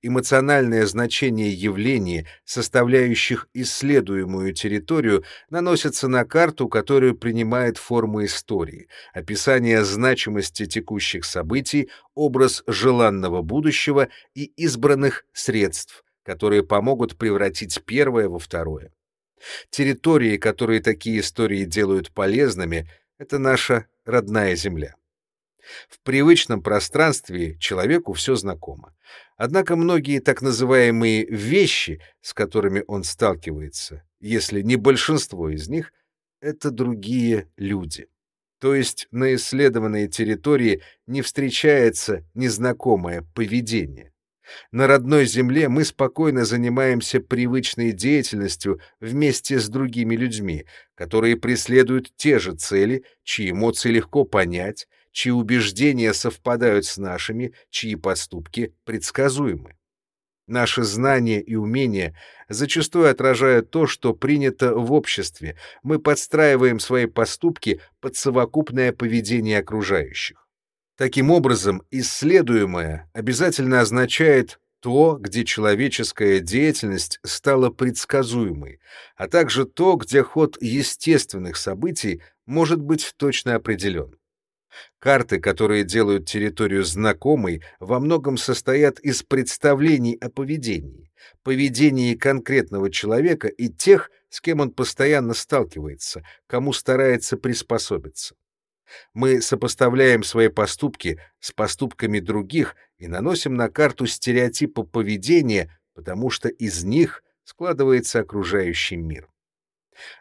Эмоциональное значение явлений, составляющих исследуемую территорию, наносится на карту, которую принимает форма истории, описание значимости текущих событий, образ желанного будущего и избранных средств, которые помогут превратить первое во второе. Территории, которые такие истории делают полезными, это наша родная земля. В привычном пространстве человеку все знакомо. Однако многие так называемые «вещи», с которыми он сталкивается, если не большинство из них, это другие люди. То есть на исследованной территории не встречается незнакомое поведение. На родной земле мы спокойно занимаемся привычной деятельностью вместе с другими людьми, которые преследуют те же цели, чьи эмоции легко понять, чьи убеждения совпадают с нашими, чьи поступки предсказуемы. Наши знания и умения зачастую отражают то, что принято в обществе. Мы подстраиваем свои поступки под совокупное поведение окружающих. Таким образом, исследуемое обязательно означает то, где человеческая деятельность стала предсказуемой, а также то, где ход естественных событий может быть точно определен. Карты, которые делают территорию знакомой, во многом состоят из представлений о поведении, поведении конкретного человека и тех, с кем он постоянно сталкивается, кому старается приспособиться. Мы сопоставляем свои поступки с поступками других и наносим на карту стереотипы поведения, потому что из них складывается окружающий мир.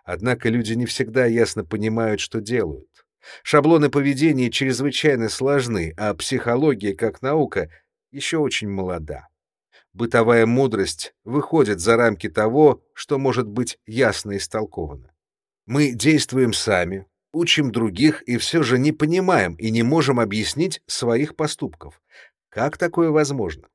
Однако люди не всегда ясно понимают, что делают. Шаблоны поведения чрезвычайно сложны, а психология как наука еще очень молода. Бытовая мудрость выходит за рамки того, что может быть ясно истолковано. Мы действуем сами, учим других и все же не понимаем и не можем объяснить своих поступков. Как такое возможно?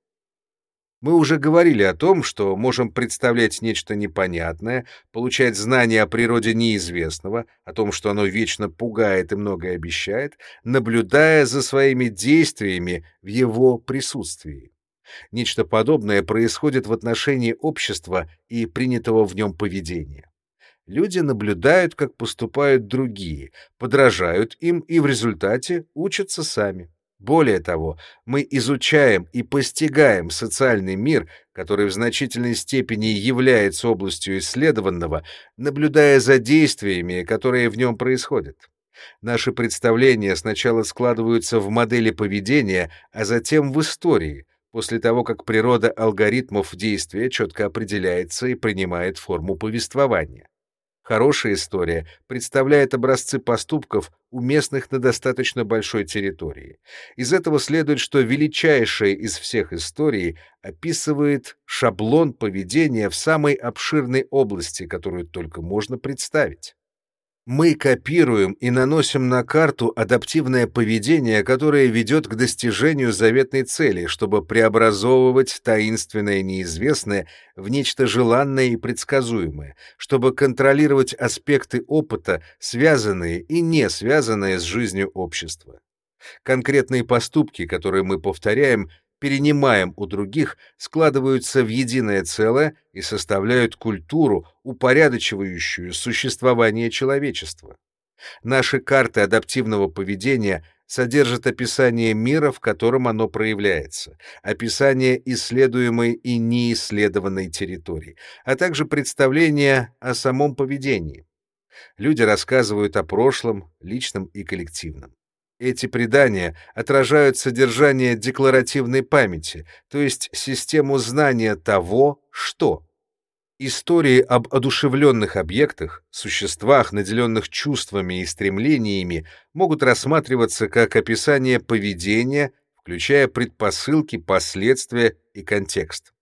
Мы уже говорили о том, что можем представлять нечто непонятное, получать знания о природе неизвестного, о том, что оно вечно пугает и многое обещает, наблюдая за своими действиями в его присутствии. Нечто подобное происходит в отношении общества и принятого в нем поведения. Люди наблюдают, как поступают другие, подражают им и в результате учатся сами. Более того, мы изучаем и постигаем социальный мир, который в значительной степени является областью исследованного, наблюдая за действиями, которые в нем происходят. Наши представления сначала складываются в модели поведения, а затем в истории, после того, как природа алгоритмов действия четко определяется и принимает форму повествования. Хорошая история представляет образцы поступков, уместных на достаточно большой территории. Из этого следует, что величайшая из всех историй описывает шаблон поведения в самой обширной области, которую только можно представить. Мы копируем и наносим на карту адаптивное поведение, которое ведет к достижению заветной цели, чтобы преобразовывать таинственное неизвестное в нечто желанное и предсказуемое, чтобы контролировать аспекты опыта, связанные и не связанные с жизнью общества. Конкретные поступки, которые мы повторяем, перенимаем у других, складываются в единое целое и составляют культуру, упорядочивающую существование человечества. Наши карты адаптивного поведения содержат описание мира, в котором оно проявляется, описание исследуемой и неисследованной территории, а также представление о самом поведении. Люди рассказывают о прошлом, личном и коллективном. Эти предания отражают содержание декларативной памяти, то есть систему знания того, что. Истории об одушевленных объектах, существах, наделенных чувствами и стремлениями, могут рассматриваться как описание поведения, включая предпосылки, последствия и контекст.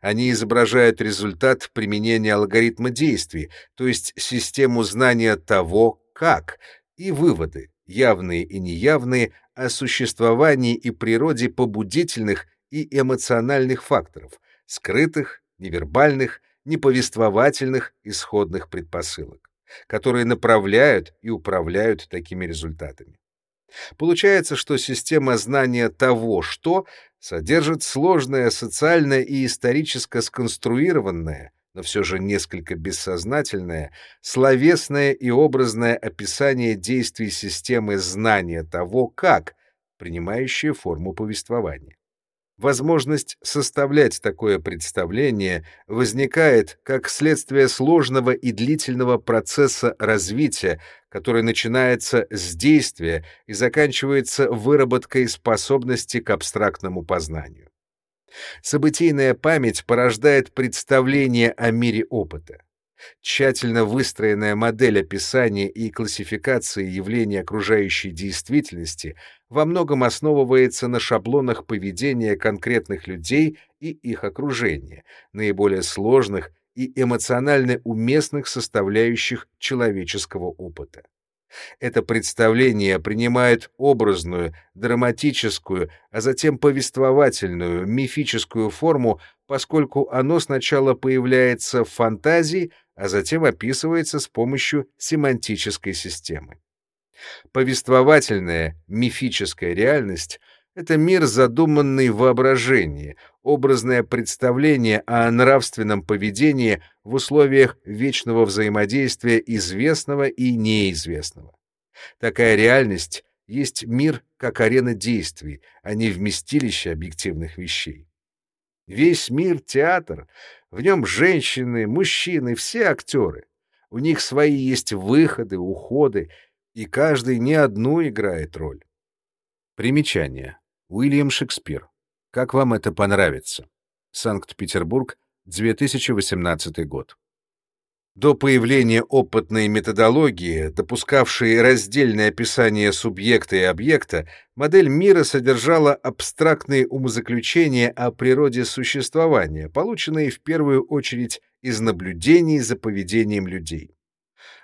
Они изображают результат применения алгоритма действий, то есть систему знания того, как, и выводы, явные и неявные, о существовании и природе побудительных и эмоциональных факторов, скрытых, невербальных, неповествовательных исходных предпосылок, которые направляют и управляют такими результатами. Получается, что система знания того, что содержит сложное социально и исторически сконструированное, но все же несколько бессознательное, словесное и образное описание действий системы знания того, как, принимающее форму повествования. Возможность составлять такое представление возникает как следствие сложного и длительного процесса развития, который начинается с действия и заканчивается выработкой способности к абстрактному познанию. Событийная память порождает представление о мире опыта. Тщательно выстроенная модель описания и классификации явлений окружающей действительности во многом основывается на шаблонах поведения конкретных людей и их окружения, наиболее сложных и эмоционально уместных составляющих человеческого опыта. Это представление принимает образную, драматическую, а затем повествовательную, мифическую форму, поскольку оно сначала появляется в фантазии, а затем описывается с помощью семантической системы. Повествовательная, мифическая реальность — это мир, задуманный в воображении, образное представление о нравственном поведении в условиях вечного взаимодействия известного и неизвестного. Такая реальность есть мир как арена действий, а не вместилище объективных вещей. Весь мир — театр, в нем женщины, мужчины, все актеры. У них свои есть выходы, уходы, и каждый не одну играет роль. Примечание. Уильям Шекспир. Как вам это понравится? Санкт-Петербург, 2018 год. До появления опытной методологии, допускавшей раздельное описание субъекта и объекта, модель мира содержала абстрактные умозаключения о природе существования, полученные в первую очередь из наблюдений за поведением людей.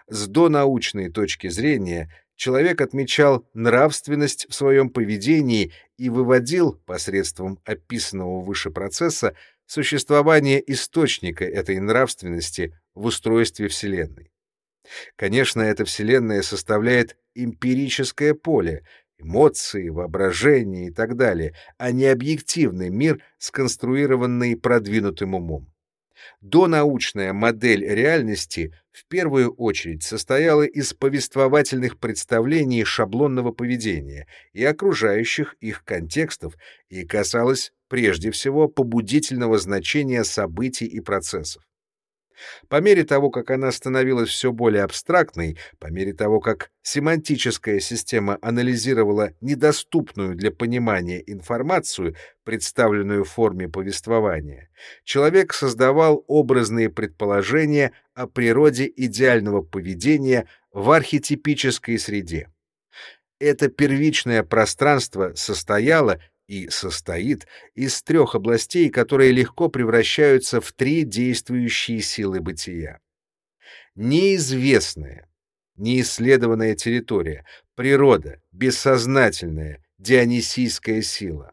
С донаучной точки зрения человек отмечал нравственность в своем поведении и выводил посредством описанного выше процесса существование источника этой нравственности в устройстве Вселенной. Конечно, эта Вселенная составляет эмпирическое поле, эмоции, воображение и так далее, а не объективный мир, сконструированный продвинутым умом. Донаучная модель реальности в первую очередь состояла из повествовательных представлений шаблонного поведения и окружающих их контекстов и касалась прежде всего побудительного значения событий и процессов. По мере того, как она становилась все более абстрактной, по мере того, как семантическая система анализировала недоступную для понимания информацию, представленную в форме повествования, человек создавал образные предположения о природе идеального поведения в архетипической среде. Это первичное пространство состояло и состоит из трех областей, которые легко превращаются в три действующие силы бытия. Неизвестная, неисследованная территория, природа, бессознательная, дионисийская сила.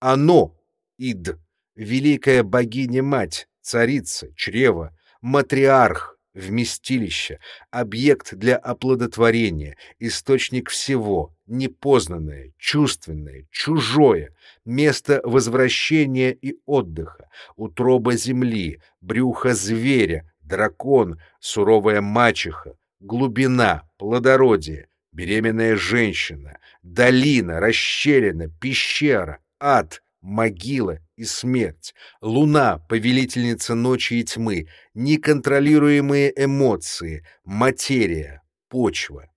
Оно, ид, великая богиня-мать, царица, чрево, матриарх, вместилище, объект для оплодотворения, источник всего, непознанное, чувственное, чужое, место возвращения и отдыха, утроба земли, брюхо зверя, дракон, суровая мачеха, глубина, плодородие, беременная женщина, долина, расщелина, пещера, ад, могила и смерть, луна, повелительница ночи и тьмы, неконтролируемые эмоции, материя, почва.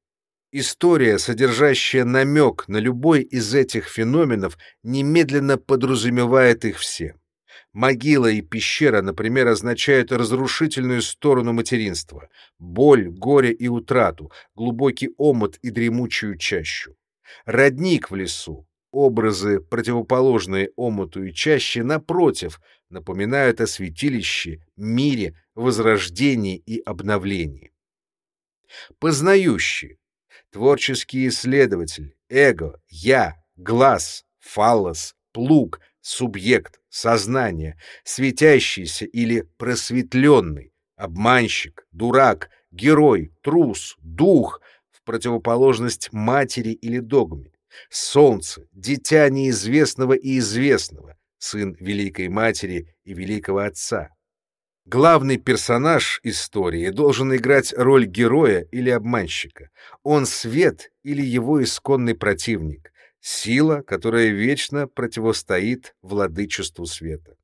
История, содержащая намек на любой из этих феноменов, немедленно подразумевает их все. Могила и пещера, например, означают разрушительную сторону материнства, боль, горе и утрату, глубокий омут и дремучую чащу. Родник в лесу, Образы, противоположные омуту и чаще, напротив, напоминают о святилище, мире, возрождении и обновлении. Познающий, творческий исследователь, эго, я, глаз, фаллос, плуг, субъект, сознание, светящийся или просветленный, обманщик, дурак, герой, трус, дух, в противоположность матери или догме, солнце, дитя неизвестного и известного, сын Великой Матери и Великого Отца. Главный персонаж истории должен играть роль героя или обманщика. Он свет или его исконный противник, сила, которая вечно противостоит владычеству света.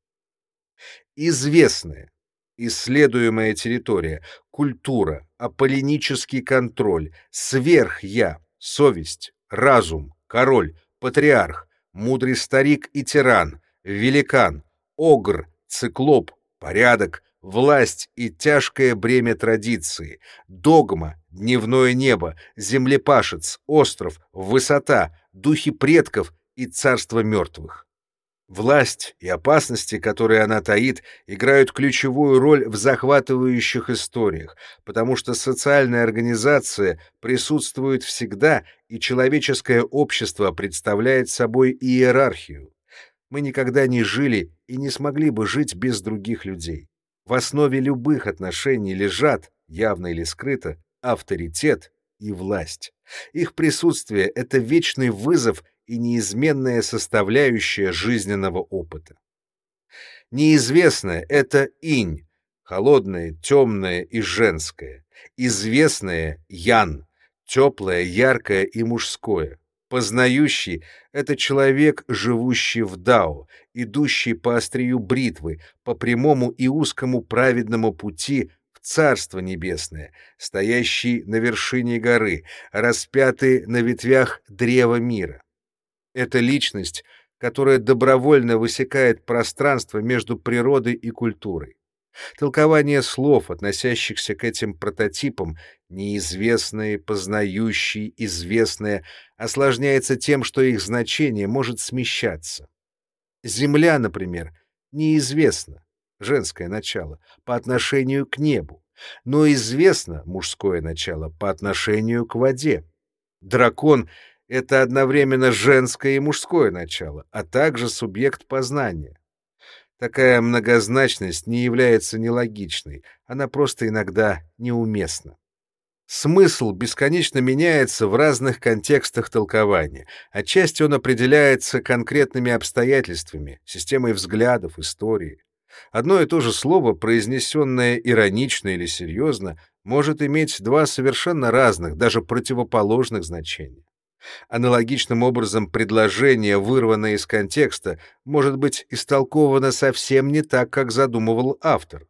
Известная, исследуемая территория, культура, аполлинический контроль, сверх-я, совесть, разум, король, патриарх, мудрый старик и тиран, великан, огр, циклоп, порядок, власть и тяжкое бремя традиции, догма, дневное небо, землепашец, остров, высота, духи предков и царство мертвых. Власть и опасности, которые она таит, играют ключевую роль в захватывающих историях, потому что социальная организация присутствует всегда, и человеческое общество представляет собой иерархию. Мы никогда не жили и не смогли бы жить без других людей. В основе любых отношений лежат, явно или скрыто, авторитет и власть. Их присутствие — это вечный вызов и неизменная составляющая жизненного опыта. Неизвестное — это инь, холодное, темное и женское. Известное — ян, теплое, яркое и мужское. Познающий — это человек, живущий в Дао, идущий по острию бритвы, по прямому и узкому праведному пути в Царство Небесное, стоящий на вершине горы, распятый на ветвях древа мира. Это личность, которая добровольно высекает пространство между природой и культурой. Толкование слов, относящихся к этим прототипам, неизвестные, познающие, известные, осложняется тем, что их значение может смещаться. Земля, например, неизвестна, женское начало, по отношению к небу, но известно мужское начало по отношению к воде. Дракон — это одновременно женское и мужское начало, а также субъект познания. Такая многозначность не является нелогичной, она просто иногда неуместна. Смысл бесконечно меняется в разных контекстах толкования. Отчасти он определяется конкретными обстоятельствами, системой взглядов, истории. Одно и то же слово, произнесенное иронично или серьезно, может иметь два совершенно разных, даже противоположных значения. Аналогичным образом предложение, вырванное из контекста, может быть истолковано совсем не так, как задумывал автор.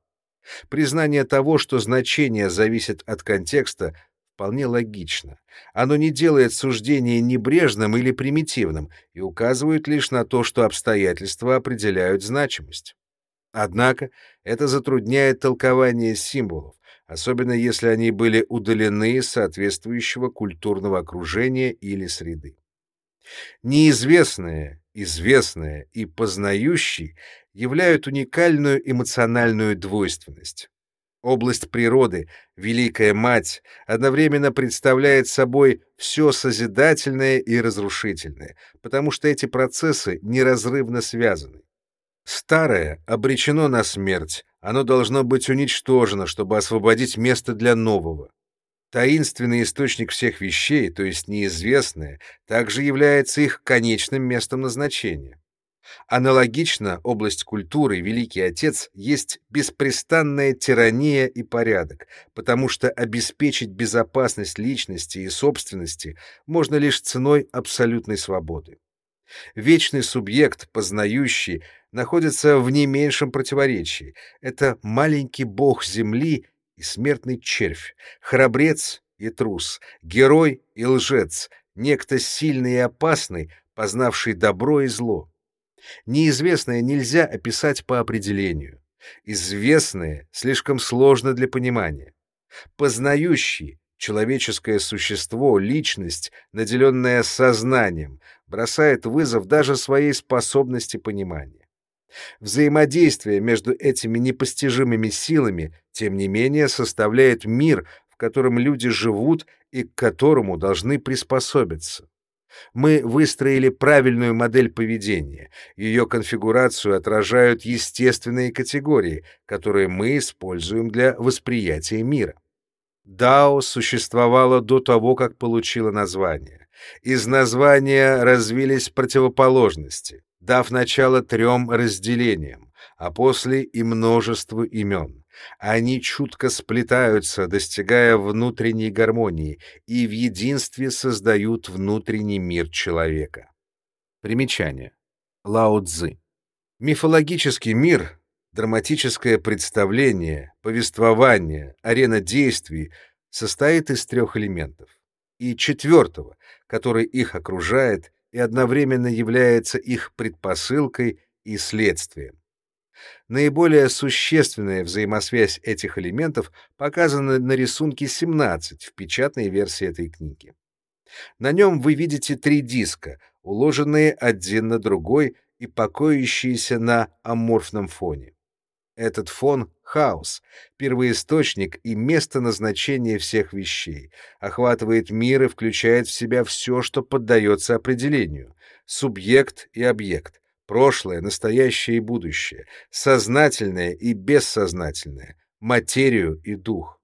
Признание того, что значение зависит от контекста, вполне логично. Оно не делает суждение небрежным или примитивным и указывает лишь на то, что обстоятельства определяют значимость. Однако это затрудняет толкование символов, особенно если они были удалены из соответствующего культурного окружения или среды. Неизвестное, известное и познающий являют уникальную эмоциональную двойственность. Область природы, Великая Мать, одновременно представляет собой все созидательное и разрушительное, потому что эти процессы неразрывно связаны. Старое обречено на смерть, оно должно быть уничтожено, чтобы освободить место для нового. Таинственный источник всех вещей, то есть неизвестное, также является их конечным местом назначения. Аналогично область культуры Великий Отец есть беспрестанная тирания и порядок, потому что обеспечить безопасность личности и собственности можно лишь ценой абсолютной свободы. Вечный субъект, познающий, находится в не меньшем противоречии. Это маленький бог земли и смертный червь, храбрец и трус, герой и лжец, некто сильный и опасный, познавший добро и зло. Неизвестное нельзя описать по определению. Известное слишком сложно для понимания. Познающий человеческое существо, личность, наделенная сознанием, бросает вызов даже своей способности понимания. Взаимодействие между этими непостижимыми силами, тем не менее, составляет мир, в котором люди живут и к которому должны приспособиться. Мы выстроили правильную модель поведения. Ее конфигурацию отражают естественные категории, которые мы используем для восприятия мира. Дао существовало до того, как получило название. Из названия развились противоположности, дав начало трем разделениям, а после и множеству имен. Они чутко сплетаются, достигая внутренней гармонии, и в единстве создают внутренний мир человека. Примечание. Лао Цзы. Мифологический мир — драматическое представление, повествование, арена действий — состоит из трех элементов. И четвертого, который их окружает и одновременно является их предпосылкой и следствием. Наиболее существенная взаимосвязь этих элементов показана на рисунке 17 в печатной версии этой книги. На нем вы видите три диска, уложенные один на другой и покоящиеся на аморфном фоне. Этот фон — хаос, первоисточник и место назначения всех вещей, охватывает мир и включает в себя все, что поддается определению — субъект и объект, прошлое, настоящее и будущее, сознательное и бессознательное, материю и дух.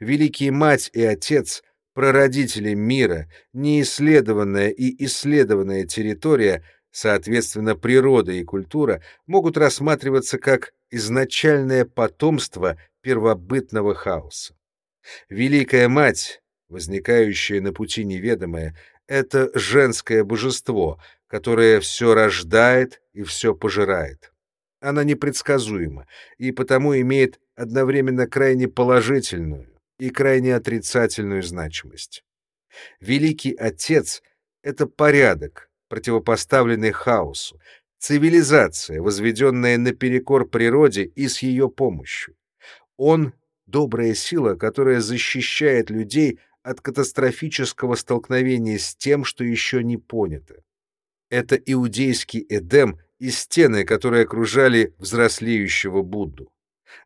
Великие Мать и Отец, прародители мира, неисследованная и исследованная территория, соответственно, природа и культура, могут рассматриваться как изначальное потомство первобытного хаоса. Великая Мать, возникающая на пути неведомое, это женское божество, которая все рождает и все пожирает. Она непредсказуема и потому имеет одновременно крайне положительную и крайне отрицательную значимость. Великий Отец — это порядок, противопоставленный хаосу, цивилизация, возведенная наперекор природе и с ее помощью. Он — добрая сила, которая защищает людей от катастрофического столкновения с тем, что еще не понято. Это иудейский Эдем и стены, которые окружали взрослеющего Будду.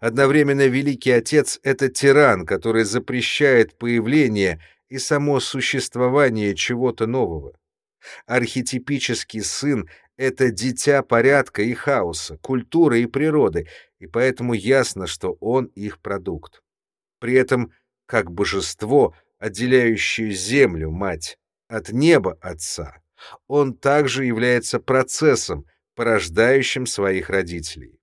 Одновременно Великий Отец — это тиран, который запрещает появление и само существование чего-то нового. Архетипический сын — это дитя порядка и хаоса, культуры и природы, и поэтому ясно, что он их продукт. При этом, как божество, отделяющее землю, мать, от неба, отца, он также является процессом, порождающим своих родителей.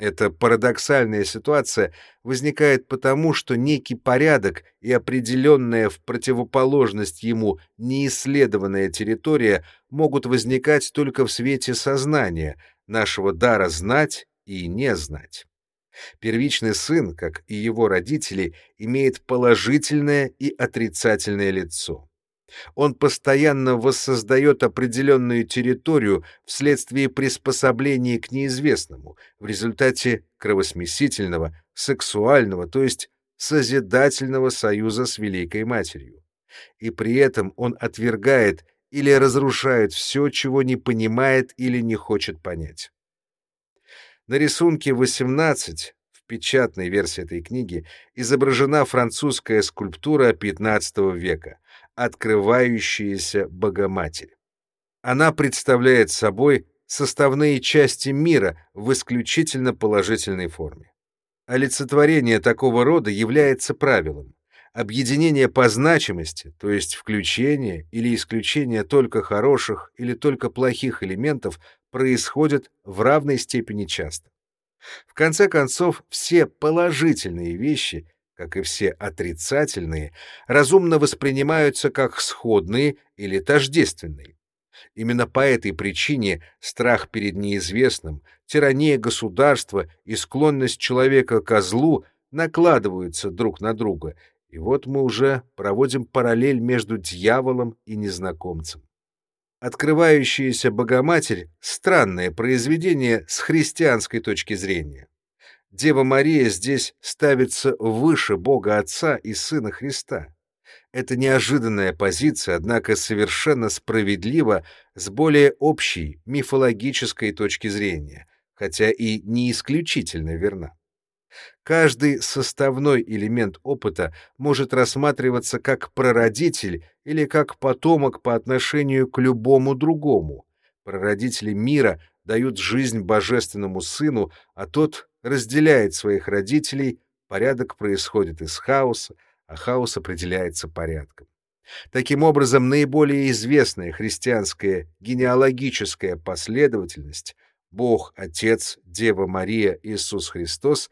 Эта парадоксальная ситуация возникает потому, что некий порядок и определенная в противоположность ему неисследованная территория могут возникать только в свете сознания, нашего дара знать и не знать. Первичный сын, как и его родители, имеет положительное и отрицательное лицо. Он постоянно воссоздает определенную территорию вследствие приспособления к неизвестному, в результате кровосмесительного, сексуального, то есть созидательного союза с Великой Матерью. И при этом он отвергает или разрушает все, чего не понимает или не хочет понять. На рисунке 18 в печатной версии этой книги изображена французская скульптура XV века — открывающаяся Богоматерь. Она представляет собой составные части мира в исключительно положительной форме. Олицетворение такого рода является правилом. Объединение по значимости, то есть включение или исключение только хороших или только плохих элементов, происходит в равной степени часто. В конце концов, все положительные вещи как и все отрицательные, разумно воспринимаются как сходные или тождественные. Именно по этой причине страх перед неизвестным, тирания государства и склонность человека к злу накладываются друг на друга, и вот мы уже проводим параллель между дьяволом и незнакомцем. Открывающаяся Богоматерь — странное произведение с христианской точки зрения. Дева Мария здесь ставится выше Бога Отца и Сына Христа. Это неожиданная позиция, однако совершенно справедлива с более общей мифологической точки зрения, хотя и не исключительно верна. Каждый составной элемент опыта может рассматриваться как прародитель или как потомок по отношению к любому другому. Прародители мира дают жизнь божественному сыну, а тот разделяет своих родителей, порядок происходит из хаоса, а хаос определяется порядком. Таким образом, наиболее известная христианская генеалогическая последовательность Бог, Отец, Дева Мария, Иисус Христос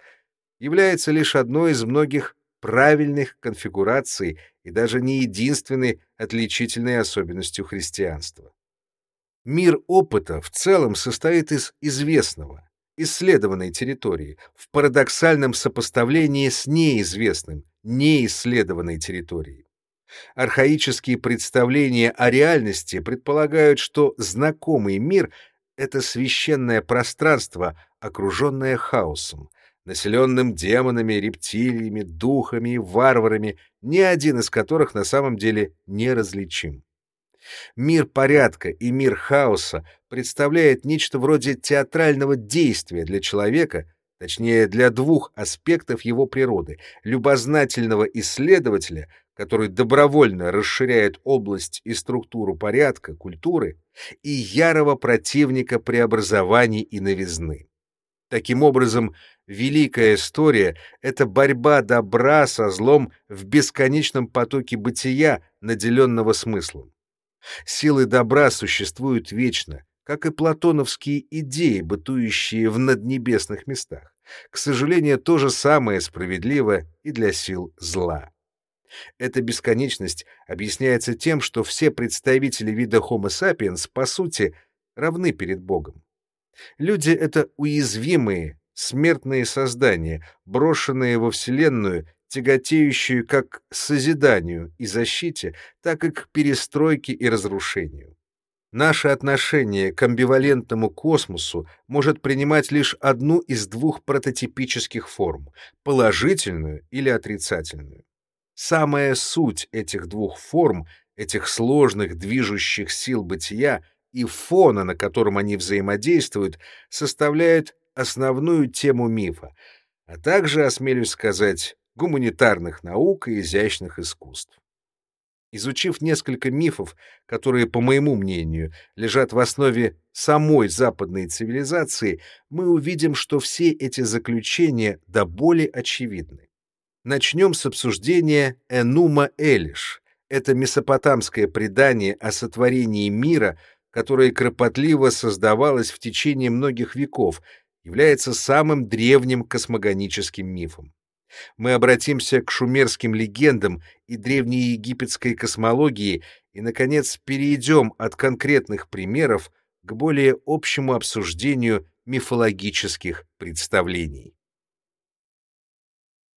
является лишь одной из многих правильных конфигураций и даже не единственной отличительной особенностью христианства. Мир опыта в целом состоит из известного, исследованной территории, в парадоксальном сопоставлении с неизвестным, неисследованной территорией. Архаические представления о реальности предполагают, что знакомый мир — это священное пространство, окруженное хаосом, населенным демонами, рептилиями, духами и варварами, ни один из которых на самом деле не различим. Мир порядка и мир хаоса представляет нечто вроде театрального действия для человека, точнее, для двух аспектов его природы — любознательного исследователя, который добровольно расширяет область и структуру порядка, культуры, и ярого противника преобразований и новизны. Таким образом, великая история — это борьба добра со злом в бесконечном потоке бытия, наделенного смыслом. Силы добра существуют вечно, как и платоновские идеи, бытующие в наднебесных местах. К сожалению, то же самое справедливо и для сил зла. Эта бесконечность объясняется тем, что все представители вида Homo sapiens, по сути, равны перед Богом. Люди — это уязвимые, смертные создания, брошенные во Вселенную тяготеющую как к созиданию и защите, так и к перестройке и разрушению. Наше отношение к амбивалентному космосу может принимать лишь одну из двух прототипических форм — положительную или отрицательную. Самая суть этих двух форм, этих сложных движущих сил бытия и фона, на котором они взаимодействуют, составляет основную тему мифа, а также, осмелюсь сказать, гуманитарных наук и изящных искусств. Изучив несколько мифов, которые, по моему мнению, лежат в основе самой западной цивилизации, мы увидим, что все эти заключения до боли очевидны. Начнем с обсуждения Энума Элиш. Это месопотамское предание о сотворении мира, которое кропотливо создавалось в течение многих веков, является самым древним космогоническим мифом мы обратимся к шумерским легендам и древнеегипетской космологии и, наконец, перейдем от конкретных примеров к более общему обсуждению мифологических представлений.